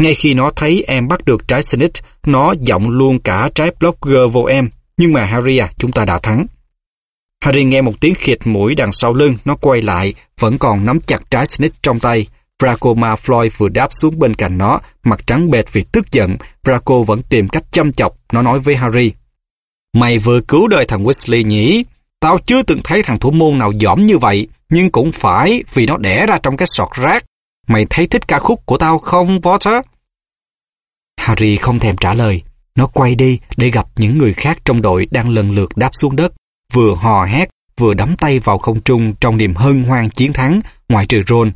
A: Ngay khi nó thấy em bắt được trái Snitch, nó giọng luôn cả trái Blogger vô em. Nhưng mà Harry à, chúng ta đã thắng. Harry nghe một tiếng khịt mũi đằng sau lưng, nó quay lại, vẫn còn nắm chặt trái Snitch trong tay. Draco Floyd vừa đáp xuống bên cạnh nó, mặt trắng bệt vì tức giận. Draco vẫn tìm cách chăm chọc, nó nói với Harry. Mày vừa cứu đời thằng Weasley nhỉ? Tao chưa từng thấy thằng thủ môn nào dỏm như vậy, nhưng cũng phải vì nó đẻ ra trong cái sọt rác. Mày thấy thích ca khúc của tao không, Potter? Harry không thèm trả lời. Nó quay đi để gặp những người khác trong đội đang lần lượt đáp xuống đất, vừa hò hét, vừa đắm tay vào không trung trong niềm hân hoan chiến thắng, ngoại trừ Ron.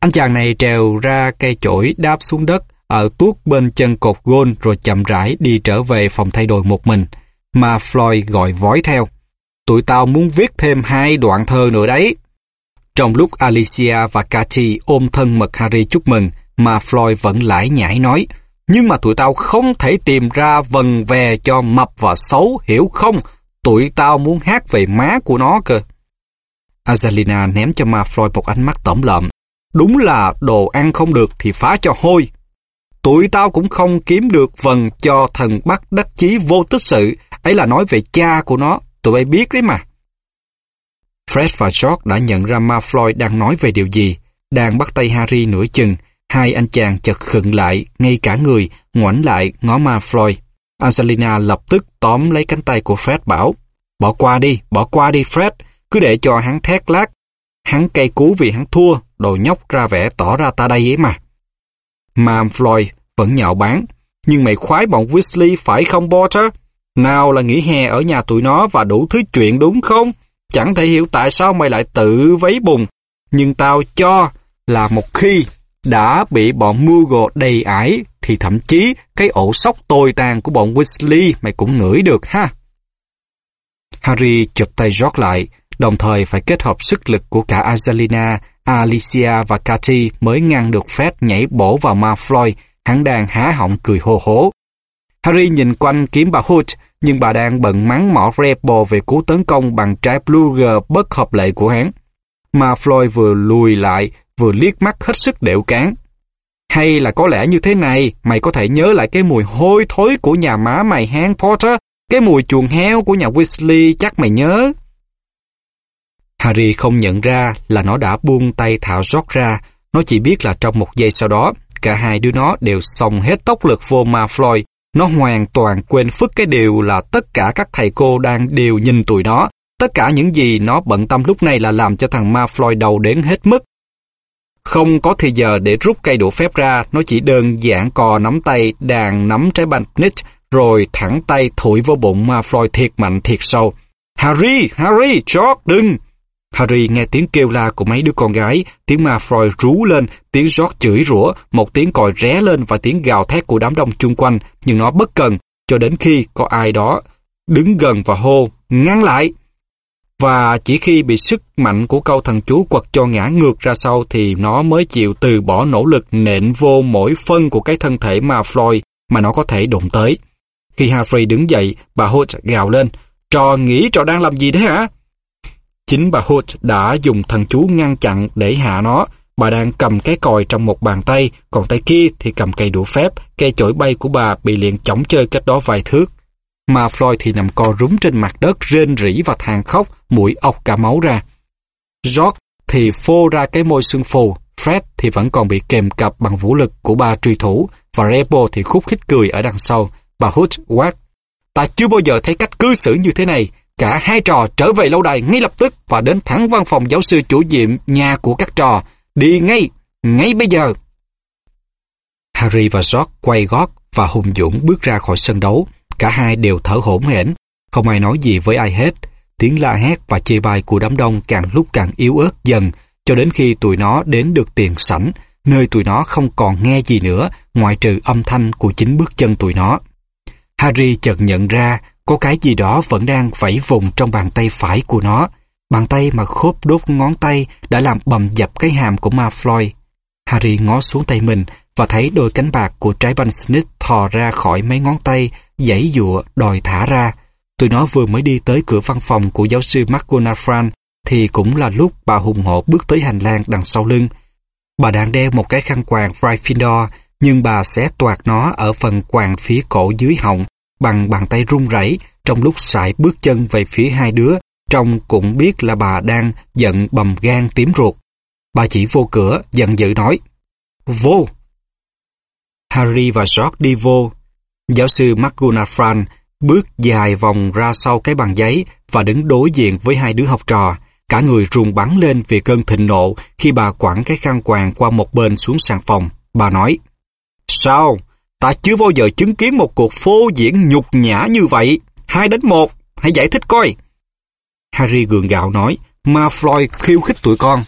A: Anh chàng này trèo ra cây chổi đáp xuống đất ở tuốt bên chân cột gôn rồi chậm rãi đi trở về phòng thay đồ một mình. Mà Floyd gọi vói theo. Tụi tao muốn viết thêm hai đoạn thơ nữa đấy. Trong lúc Alicia và Cathy ôm thân mật Harry chúc mừng, mà Floyd vẫn lải nhải nói, nhưng mà tụi tao không thể tìm ra vần về cho mập và xấu, hiểu không? Tụi tao muốn hát về má của nó cơ. Azalina ném cho Ma Floyd một ánh mắt tẩm lợm. Đúng là đồ ăn không được thì phá cho hôi. Tụi tao cũng không kiếm được vần cho thần bắt đắc chí vô tích sự, ấy là nói về cha của nó, tụi bay biết đấy mà. Fred và George đã nhận ra Malfoy đang nói về điều gì, đang bắt tay Harry nửa chừng, hai anh chàng chợt khựng lại, ngay cả người, ngoảnh lại ngó Malfoy. Angelina lập tức tóm lấy cánh tay của Fred bảo, bỏ qua đi, bỏ qua đi Fred, cứ để cho hắn thét lát. Hắn cay cú vì hắn thua, đồ nhóc ra vẻ tỏ ra ta đây ấy mà. Mà Floyd vẫn nhạo báng. Nhưng mày khoái bọn Weasley phải không Potter? Nào là nghỉ hè ở nhà tụi nó và đủ thứ chuyện đúng không? Chẳng thể hiểu tại sao mày lại tự vấy bùng. Nhưng tao cho là một khi đã bị bọn Moogle đầy ải thì thậm chí cái ổ sóc tồi tàn của bọn Weasley mày cũng ngửi được ha. Harry chụp tay George lại, đồng thời phải kết hợp sức lực của cả Azalina, Alicia và Cathy mới ngăn được Fred nhảy bổ vào Malfoy, hắn đang há họng cười hô hố. Harry nhìn quanh kiếm bà Hood, nhưng bà đang bận mắng mỏ Rebel về cú tấn công bằng trái Bluger bất hợp lệ của hắn. Malfoy vừa lùi lại, vừa liếc mắt hết sức đểu cán. Hay là có lẽ như thế này, mày có thể nhớ lại cái mùi hôi thối của nhà má mày hang Potter, cái mùi chuồng heo của nhà Weasley chắc mày nhớ. Harry không nhận ra là nó đã buông tay thảo rót ra, nó chỉ biết là trong một giây sau đó, cả hai đứa nó đều xông hết tốc lực vô Malfoy. Nó hoàn toàn quên phức cái điều là tất cả các thầy cô đang đều nhìn tụi nó. Tất cả những gì nó bận tâm lúc này là làm cho thằng Malfoy đầu đến hết mức. Không có thời giờ để rút cây đũa phép ra, nó chỉ đơn giản cò nắm tay đàn nắm trái banh nít, rồi thẳng tay thổi vô bụng Malfoy thiệt mạnh thiệt sâu. Harry, Harry, George, đừng! Harry nghe tiếng kêu la của mấy đứa con gái, tiếng Malfoy rú lên, tiếng rót chửi rủa, một tiếng còi ré lên và tiếng gào thét của đám đông chung quanh, nhưng nó bất cần, cho đến khi có ai đó đứng gần và hô, ngăn lại! Và chỉ khi bị sức mạnh của câu thần chú quật cho ngã ngược ra sau thì nó mới chịu từ bỏ nỗ lực nện vô mỗi phân của cái thân thể Malfoy mà nó có thể đụng tới. Khi Harry đứng dậy, bà Holt gào lên, trò nghĩ trò đang làm gì thế hả? Chính bà Hood đã dùng thần chú ngăn chặn để hạ nó. Bà đang cầm cái còi trong một bàn tay, còn tay kia thì cầm cây đũa phép. Cây chổi bay của bà bị liền chỏng chơi cách đó vài thước. Mà Floyd thì nằm co rúm trên mặt đất, rên rỉ và than khóc, mũi ọc cả máu ra. George thì phô ra cái môi xương phù, Fred thì vẫn còn bị kèm cặp bằng vũ lực của ba truy thủ, và rebo thì khúc khích cười ở đằng sau. Bà Hood quát, ta chưa bao giờ thấy cách cư xử như thế này, Cả hai trò trở về lâu đài ngay lập tức và đến thẳng văn phòng giáo sư chủ nhiệm nhà của các trò. Đi ngay, ngay bây giờ. Harry và George quay gót và hùng dũng bước ra khỏi sân đấu. Cả hai đều thở hổn hển, không ai nói gì với ai hết. Tiếng la hét và chê bai của đám đông càng lúc càng yếu ớt dần, cho đến khi tụi nó đến được tiền sảnh, nơi tụi nó không còn nghe gì nữa ngoại trừ âm thanh của chính bước chân tụi nó. Harry chợt nhận ra có cái gì đó vẫn đang vẫy vùng trong bàn tay phải của nó. Bàn tay mà khốp đốt ngón tay đã làm bầm dập cái hàm của Malfoy. Harry ngó xuống tay mình và thấy đôi cánh bạc của trái banh Snitch thò ra khỏi mấy ngón tay, giãy dụa đòi thả ra. Tụi nó vừa mới đi tới cửa văn phòng của giáo sư McGonagall thì cũng là lúc bà hùng hộ bước tới hành lang đằng sau lưng. Bà đang đeo một cái khăn quàng Gryffindor, nhưng bà xé toạc nó ở phần quàng phía cổ dưới họng bằng bàn tay run rẩy trong lúc sải bước chân về phía hai đứa, trông cũng biết là bà đang giận bầm gan tím ruột. Bà chỉ vô cửa, giận dữ nói, Vô! Harry và George đi vô. Giáo sư McGonagall bước dài vòng ra sau cái bàn giấy và đứng đối diện với hai đứa học trò. Cả người run bắn lên vì cơn thịnh nộ khi bà quẳng cái khăn quàng qua một bên xuống sàn phòng. Bà nói, Sao? Ta chưa bao giờ chứng kiến một cuộc phô diễn nhục nhã như vậy. Hai đến một, hãy giải thích coi. Harry gượng gạo nói, Ma Floyd khiêu khích tụi con.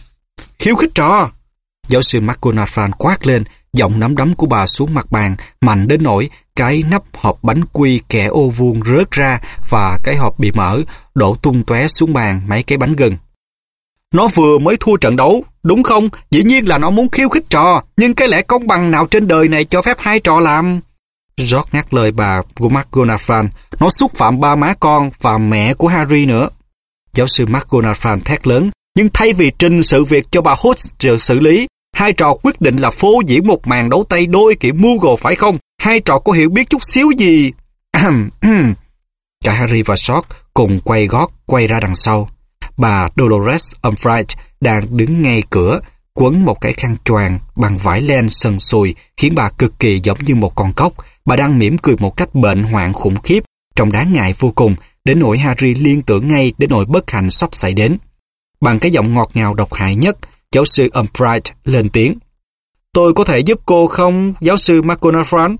A: Khiêu khích trò. Giáo sư McGonagall quát lên, giọng nắm đấm của bà xuống mặt bàn, mạnh đến nỗi cái nắp hộp bánh quy kẻ ô vuông rớt ra và cái hộp bị mở, đổ tung tóe xuống bàn mấy cái bánh gừng. Nó vừa mới thua trận đấu, đúng không? Dĩ nhiên là nó muốn khiêu khích trò, nhưng cái lẽ công bằng nào trên đời này cho phép hai trò làm? George ngắt lời bà của McGonagall, nó xúc phạm ba má con và mẹ của Harry nữa. Giáo sư McGonagall thét lớn, nhưng thay vì trình sự việc cho bà Hodge xử lý, hai trò quyết định là phô diễn một màn đấu tay đôi kiểu Moogle phải không? Hai trò có hiểu biết chút xíu gì? Cả Harry và George cùng quay gót quay ra đằng sau. Bà Dolores Umbridge đang đứng ngay cửa, quấn một cái khăn choàng bằng vải len sần sùi khiến bà cực kỳ giống như một con cóc. Bà đang mỉm cười một cách bệnh hoạn khủng khiếp, trông đáng ngại vô cùng, đến nỗi Harry liên tưởng ngay đến nỗi bất hạnh sắp xảy đến. Bằng cái giọng ngọt ngào độc hại nhất, giáo sư Umbright lên tiếng. Tôi có thể giúp cô không, giáo sư McGonagall?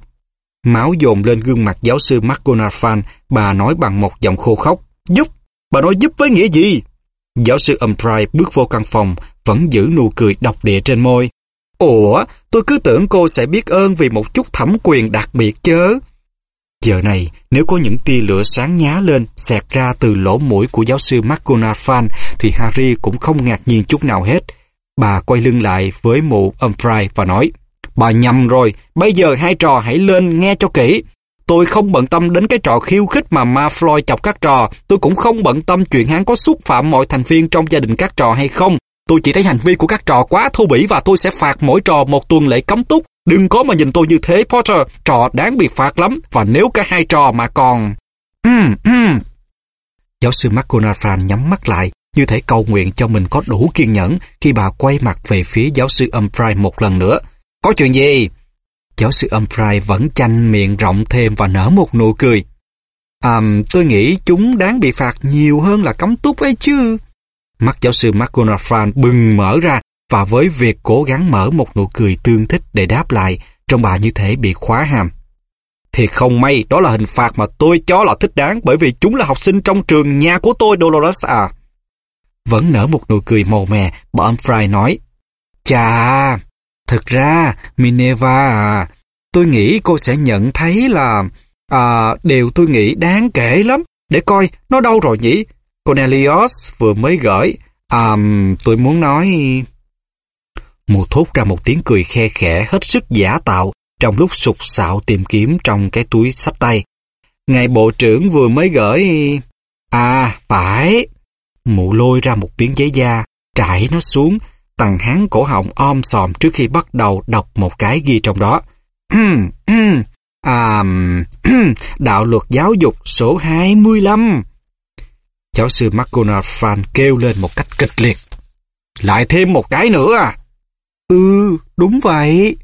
A: Máu dồn lên gương mặt giáo sư McGonagall, bà nói bằng một giọng khô khóc. Giúp? Bà nói giúp với nghĩa gì? Giáo sư umphrey bước vô căn phòng, vẫn giữ nụ cười độc địa trên môi. Ủa, tôi cứ tưởng cô sẽ biết ơn vì một chút thẩm quyền đặc biệt chứ. Giờ này, nếu có những tia lửa sáng nhá lên, xẹt ra từ lỗ mũi của giáo sư McGonagall, thì Harry cũng không ngạc nhiên chút nào hết. Bà quay lưng lại với mụ umphrey và nói, Bà nhầm rồi, bây giờ hai trò hãy lên nghe cho kỹ. Tôi không bận tâm đến cái trò khiêu khích mà Ma Floyd chọc các trò. Tôi cũng không bận tâm chuyện hắn có xúc phạm mọi thành viên trong gia đình các trò hay không. Tôi chỉ thấy hành vi của các trò quá thô bỉ và tôi sẽ phạt mỗi trò một tuần lễ cấm túc. Đừng có mà nhìn tôi như thế, Potter. Trò đáng bị phạt lắm. Và nếu cả hai trò mà còn... Hmm, hmm. Giáo sư McGonagall nhắm mắt lại, như thể cầu nguyện cho mình có đủ kiên nhẫn khi bà quay mặt về phía giáo sư Umphrey một lần nữa. Có chuyện gì? Giáo sư Umphrey vẫn chanh miệng rộng thêm và nở một nụ cười. À, tôi nghĩ chúng đáng bị phạt nhiều hơn là cấm túc ấy chứ. Mắt giáo sư McGonagall bừng mở ra và với việc cố gắng mở một nụ cười tương thích để đáp lại, trong bà như thể bị khóa hàm. Thì không may, đó là hình phạt mà tôi cho là thích đáng bởi vì chúng là học sinh trong trường nhà của tôi, Dolores à. Vẫn nở một nụ cười màu mè, bà Humphrey nói. Chà, thực ra, Minerva à, tôi nghĩ cô sẽ nhận thấy là à, điều tôi nghĩ đáng kể lắm. Để coi, nó đâu rồi nhỉ? Cornelius vừa mới gửi. À, tôi muốn nói... Mù thốt ra một tiếng cười khe khẽ hết sức giả tạo trong lúc sụp sạo tìm kiếm trong cái túi sách tay. Ngài bộ trưởng vừa mới gửi... À, phải. Mụ lôi ra một miếng giấy da, trải nó xuống, tầng hán cổ họng om sòm trước khi bắt đầu đọc một cái ghi trong đó. à, đạo luật giáo dục số 25. Giáo sư McGonagall kêu lên một cách kịch liệt. Lại thêm một cái nữa à? Ừ, đúng vậy.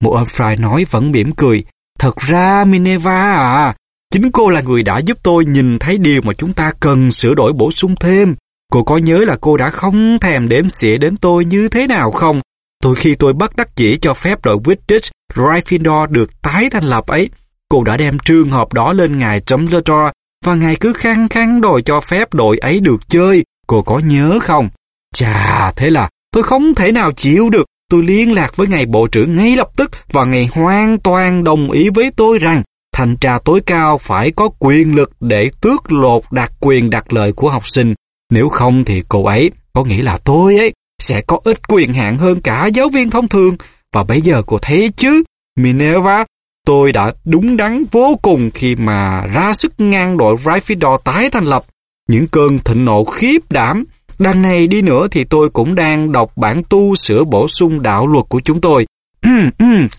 A: Một ông Fry nói vẫn mỉm cười. Thật ra Minerva à, chính cô là người đã giúp tôi nhìn thấy điều mà chúng ta cần sửa đổi bổ sung thêm. Cô có nhớ là cô đã không thèm đếm xỉa đến tôi như thế nào không? Tôi khi tôi bắt đắc chỉ cho phép đội Wittich Gryffindor được tái thành lập ấy, cô đã đem trường hợp đó lên ngài Dumbledore và ngài cứ khăng khăng đòi cho phép đội ấy được chơi. Cô có nhớ không? Chà, thế là tôi không thể nào chịu được. Tôi liên lạc với ngài bộ trưởng ngay lập tức và ngài hoàn toàn đồng ý với tôi rằng thanh tra tối cao phải có quyền lực để tước lột đặc quyền đặc lợi của học sinh. Nếu không thì cô ấy, có nghĩa là tôi ấy, sẽ có ít quyền hạn hơn cả giáo viên thông thường. Và bây giờ cô thấy chứ, Minerva, tôi đã đúng đắn vô cùng khi mà ra sức ngăn đội Gryffindor tái thành lập. Những cơn thịnh nộ khiếp đảm. Đằng này đi nữa thì tôi cũng đang đọc bản tu sửa bổ sung đạo luật của chúng tôi.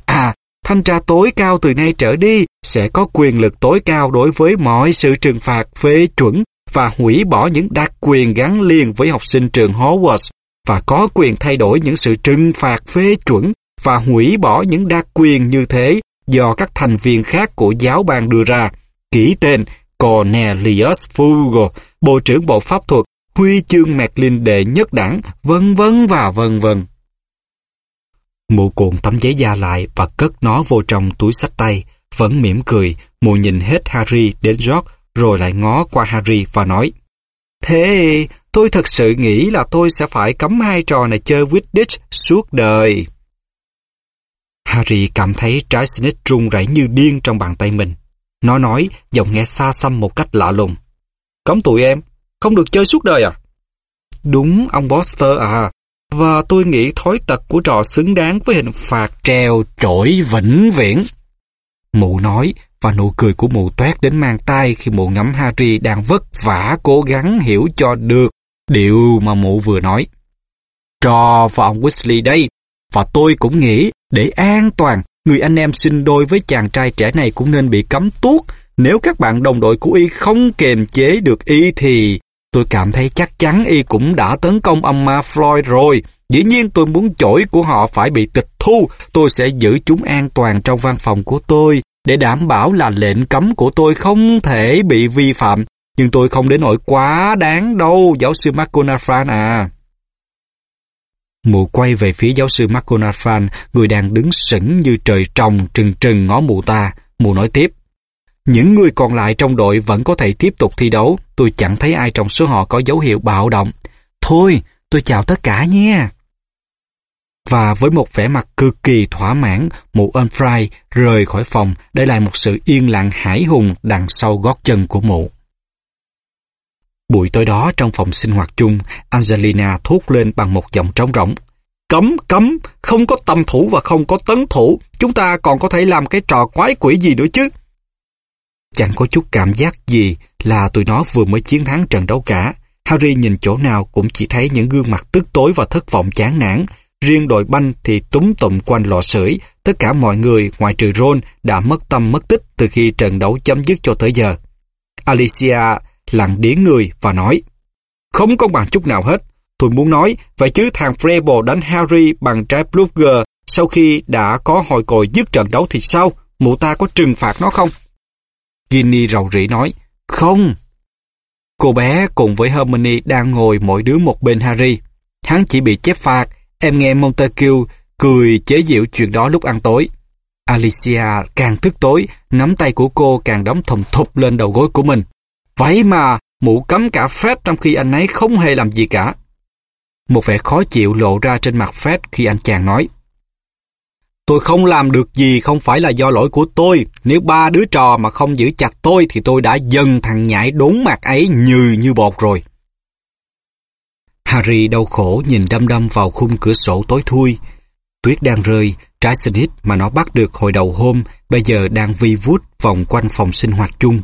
A: à, thanh tra tối cao từ nay trở đi sẽ có quyền lực tối cao đối với mọi sự trừng phạt phê chuẩn và hủy bỏ những đặc quyền gắn liền với học sinh trường Hogwarts và có quyền thay đổi những sự trừng phạt phê chuẩn và hủy bỏ những đặc quyền như thế do các thành viên khác của giáo bang đưa ra. Ký tên Cornelius Fugel, Bộ trưởng Bộ Pháp thuật, huy chương Maclean đệ nhất đảng, vân vân và vân vân. Mụ cuộn tấm giấy da lại và cất nó vô trong túi sách tay, vẫn mỉm cười, mụ nhìn hết Harry đến George rồi lại ngó qua Harry và nói Thế tôi thật sự nghĩ là tôi sẽ phải cấm hai trò này chơi Quidditch suốt đời. Harry cảm thấy trái snake run rẩy như điên trong bàn tay mình. Nó nói, giọng nghe xa xăm một cách lạ lùng. Cấm tụi em, không được chơi suốt đời à? Đúng, ông Potter à. Và tôi nghĩ thói tật của trò xứng đáng với hình phạt treo trỗi vĩnh viễn. Mụ nói, và nụ cười của mụ toét đến mang tay khi mụ ngắm Harry đang vất vả cố gắng hiểu cho được điều mà mụ vừa nói. Trò và ông Weasley đây, và tôi cũng nghĩ để an toàn, người anh em sinh đôi với chàng trai trẻ này cũng nên bị cấm tuốt. Nếu các bạn đồng đội của y không kiềm chế được y thì tôi cảm thấy chắc chắn y cũng đã tấn công ông Ma Floyd rồi. Dĩ nhiên tôi muốn chổi của họ phải bị tịch thu. Tôi sẽ giữ chúng an toàn trong văn phòng của tôi để đảm bảo là lệnh cấm của tôi không thể bị vi phạm. Nhưng tôi không đến nỗi quá đáng đâu, giáo sư McGonagall à. Mụ quay về phía giáo sư McGonagall, người đang đứng sững như trời trồng trừng trừng ngó mụ ta. Mụ nói tiếp. Những người còn lại trong đội vẫn có thể tiếp tục thi đấu. Tôi chẳng thấy ai trong số họ có dấu hiệu bạo động. Thôi, tôi chào tất cả nha. Và với một vẻ mặt cực kỳ thỏa mãn, mụ Humphrey rời khỏi phòng để lại một sự yên lặng hải hùng đằng sau gót chân của mụ. Buổi tối đó trong phòng sinh hoạt chung, Angelina thốt lên bằng một giọng trống rỗng.
B: Cấm, cấm, không có tâm thủ và không có tấn thủ. Chúng ta còn có thể làm cái trò quái quỷ gì nữa chứ?
A: Chẳng có chút cảm giác gì là tụi nó vừa mới chiến thắng trận đấu cả. Harry nhìn chỗ nào cũng chỉ thấy những gương mặt tức tối và thất vọng chán nản. Riêng đội banh thì túm tụm quanh lò sưởi. Tất cả mọi người, ngoại trừ Ron, đã mất tâm mất tích từ khi trận đấu chấm dứt cho tới giờ. Alicia lặng điếng người và nói Không công bằng chút nào hết. Tôi muốn nói, vậy chứ thằng Frebo đánh Harry bằng trái Blugger sau khi đã có hồi còi dứt trận đấu thì sao? Mụ ta có trừng phạt nó không? Ginny rầu rĩ nói, không. Cô bé cùng với Hermione đang ngồi mỗi đứa một bên Harry. Hắn chỉ bị chép phạt, em nghe Montague cười chế giễu chuyện đó lúc ăn tối. Alicia càng thức tối, nắm tay của cô càng đóng thùng thục lên đầu gối của mình. Vậy mà, mụ cấm cả Fred trong khi anh ấy không hề làm gì cả. Một vẻ khó chịu lộ ra trên mặt Fred khi anh chàng nói. Tôi không làm được gì không phải là do lỗi của tôi. Nếu ba đứa trò mà không giữ chặt tôi thì tôi đã dần thằng nhãi đốn mặt ấy như như bột rồi. Harry đau khổ nhìn đăm đăm vào khung cửa sổ tối thui. Tuyết đang rơi, trái snit mà nó bắt được hồi đầu hôm bây giờ đang vi vút vòng quanh phòng sinh hoạt chung.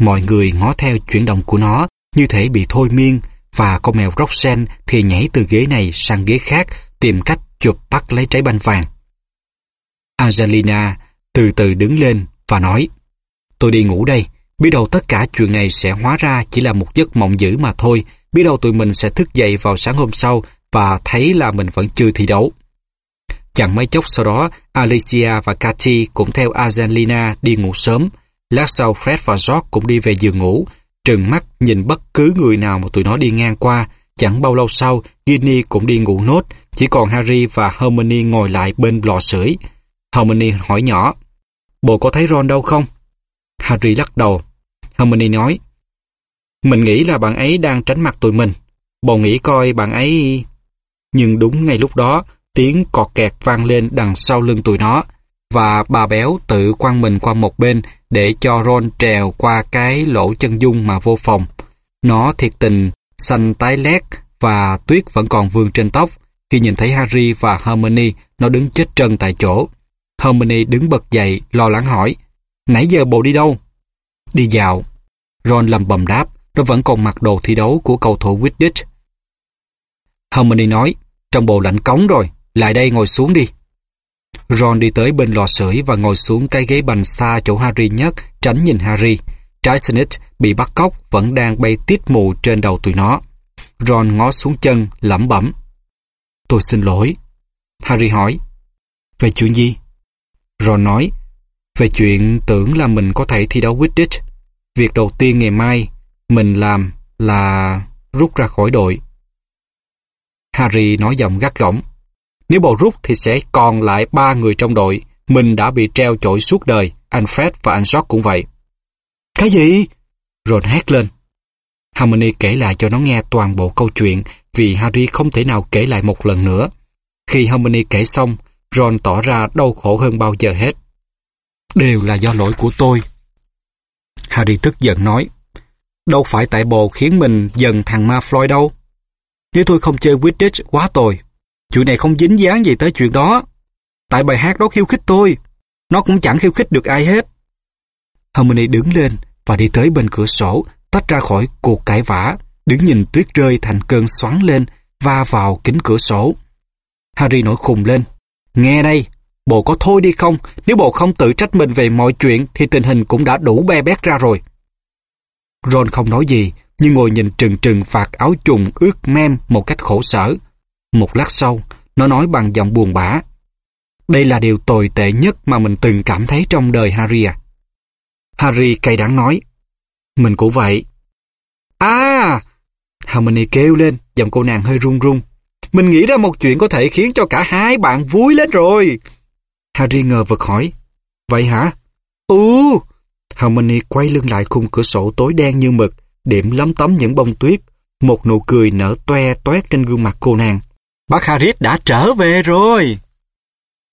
A: Mọi người ngó theo chuyển động của nó như thể bị thôi miên và con mèo Roxanne thì nhảy từ ghế này sang ghế khác tìm cách chụp bắt lấy trái banh vàng. Angelina từ từ đứng lên và nói Tôi đi ngủ đây, biết đâu tất cả chuyện này sẽ hóa ra chỉ là một giấc mộng dữ mà thôi, biết đâu tụi mình sẽ thức dậy vào sáng hôm sau và thấy là mình vẫn chưa thi đấu. Chẳng mấy chốc sau đó, Alicia và Cathy cũng theo Angelina đi ngủ sớm. Lát sau Fred và George cũng đi về giường ngủ, trừng mắt nhìn bất cứ người nào mà tụi nó đi ngang qua. Chẳng bao lâu sau, Ginny cũng đi ngủ nốt, chỉ còn Harry và Hermione ngồi lại bên lò sưởi. Hermione hỏi nhỏ, Bồ có thấy Ron đâu không? Harry lắc đầu. Hermione nói, mình nghĩ là bạn ấy đang tránh mặt tụi mình. Bồ nghĩ coi bạn ấy... Nhưng đúng ngay lúc đó, tiếng cọt kẹt vang lên đằng sau lưng tụi nó, và bà béo tự quăng mình qua một bên để cho Ron trèo qua cái lỗ chân dung mà vô phòng. Nó thiệt tình, xanh tái lét và tuyết vẫn còn vương trên tóc. Khi nhìn thấy Harry và Hermione, nó đứng chết chân tại chỗ. Hermione đứng bật dậy, lo lắng hỏi. Nãy giờ bộ đi đâu? Đi dạo. Ron lầm bầm đáp, nó vẫn còn mặc đồ thi đấu của cầu thủ Quidditch. Harmony nói, trong bộ lạnh cống rồi, lại đây ngồi xuống đi. Ron đi tới bên lò sưởi và ngồi xuống cái ghế bành xa chỗ Harry nhất, tránh nhìn Harry. Trái Snitch bị bắt cóc vẫn đang bay tít mù trên đầu tụi nó. Ron ngó xuống chân, lẩm bẩm. Tôi xin lỗi. Harry hỏi. Về chuyện gì? Ron nói. Về chuyện tưởng là mình có thể thi đấu Quidditch. Việc đầu tiên ngày mai mình làm là rút ra khỏi đội. Harry nói giọng gắt gỏng. Nếu bầu rút thì sẽ còn lại ba người trong đội. Mình đã bị treo chổi suốt đời. Anh Fred và anh George cũng vậy. Cái gì? Ron hét lên. Harmony kể lại cho nó nghe toàn bộ câu chuyện vì Harry không thể nào kể lại một lần nữa. Khi Harmony kể xong, Ron tỏ ra đau khổ hơn bao giờ hết. Đều là do lỗi của tôi. Harry tức giận nói, đâu phải tại bồ khiến mình dần thằng ma Floyd đâu. Nếu tôi không chơi Quidditch quá tồi, chuyện này không dính dáng gì tới chuyện đó. Tại bài hát đó khiêu khích tôi, nó cũng chẳng khiêu khích được ai hết. Harmony đứng lên và đi tới bên cửa sổ, tách ra khỏi cuộc cãi vã, đứng nhìn tuyết rơi thành cơn xoắn lên, va vào kính cửa sổ. Harry nổi khùng lên. Nghe đây, bộ có thôi đi không? Nếu bộ không tự trách mình về mọi chuyện thì tình hình cũng đã đủ be bét ra rồi. Ron không nói gì, nhưng ngồi nhìn trừng trừng phạt áo trùng ướt mem một cách khổ sở. Một lát sau, nó nói bằng giọng buồn bã. Đây là điều tồi tệ nhất mà mình từng cảm thấy trong đời Harry à. Harry cay đắng nói. Mình cũng vậy. À! Hermione kêu lên, giọng cô nàng hơi run run. Mình nghĩ ra một chuyện có thể khiến cho cả hai bạn vui lên rồi. Harry ngờ vực hỏi. Vậy hả? Ừ! Harmony quay lưng lại khung cửa sổ tối đen như mực, điểm lấm tấm những bông tuyết. Một nụ cười nở toe toét trên gương mặt cô nàng. Bác Harris đã trở về rồi!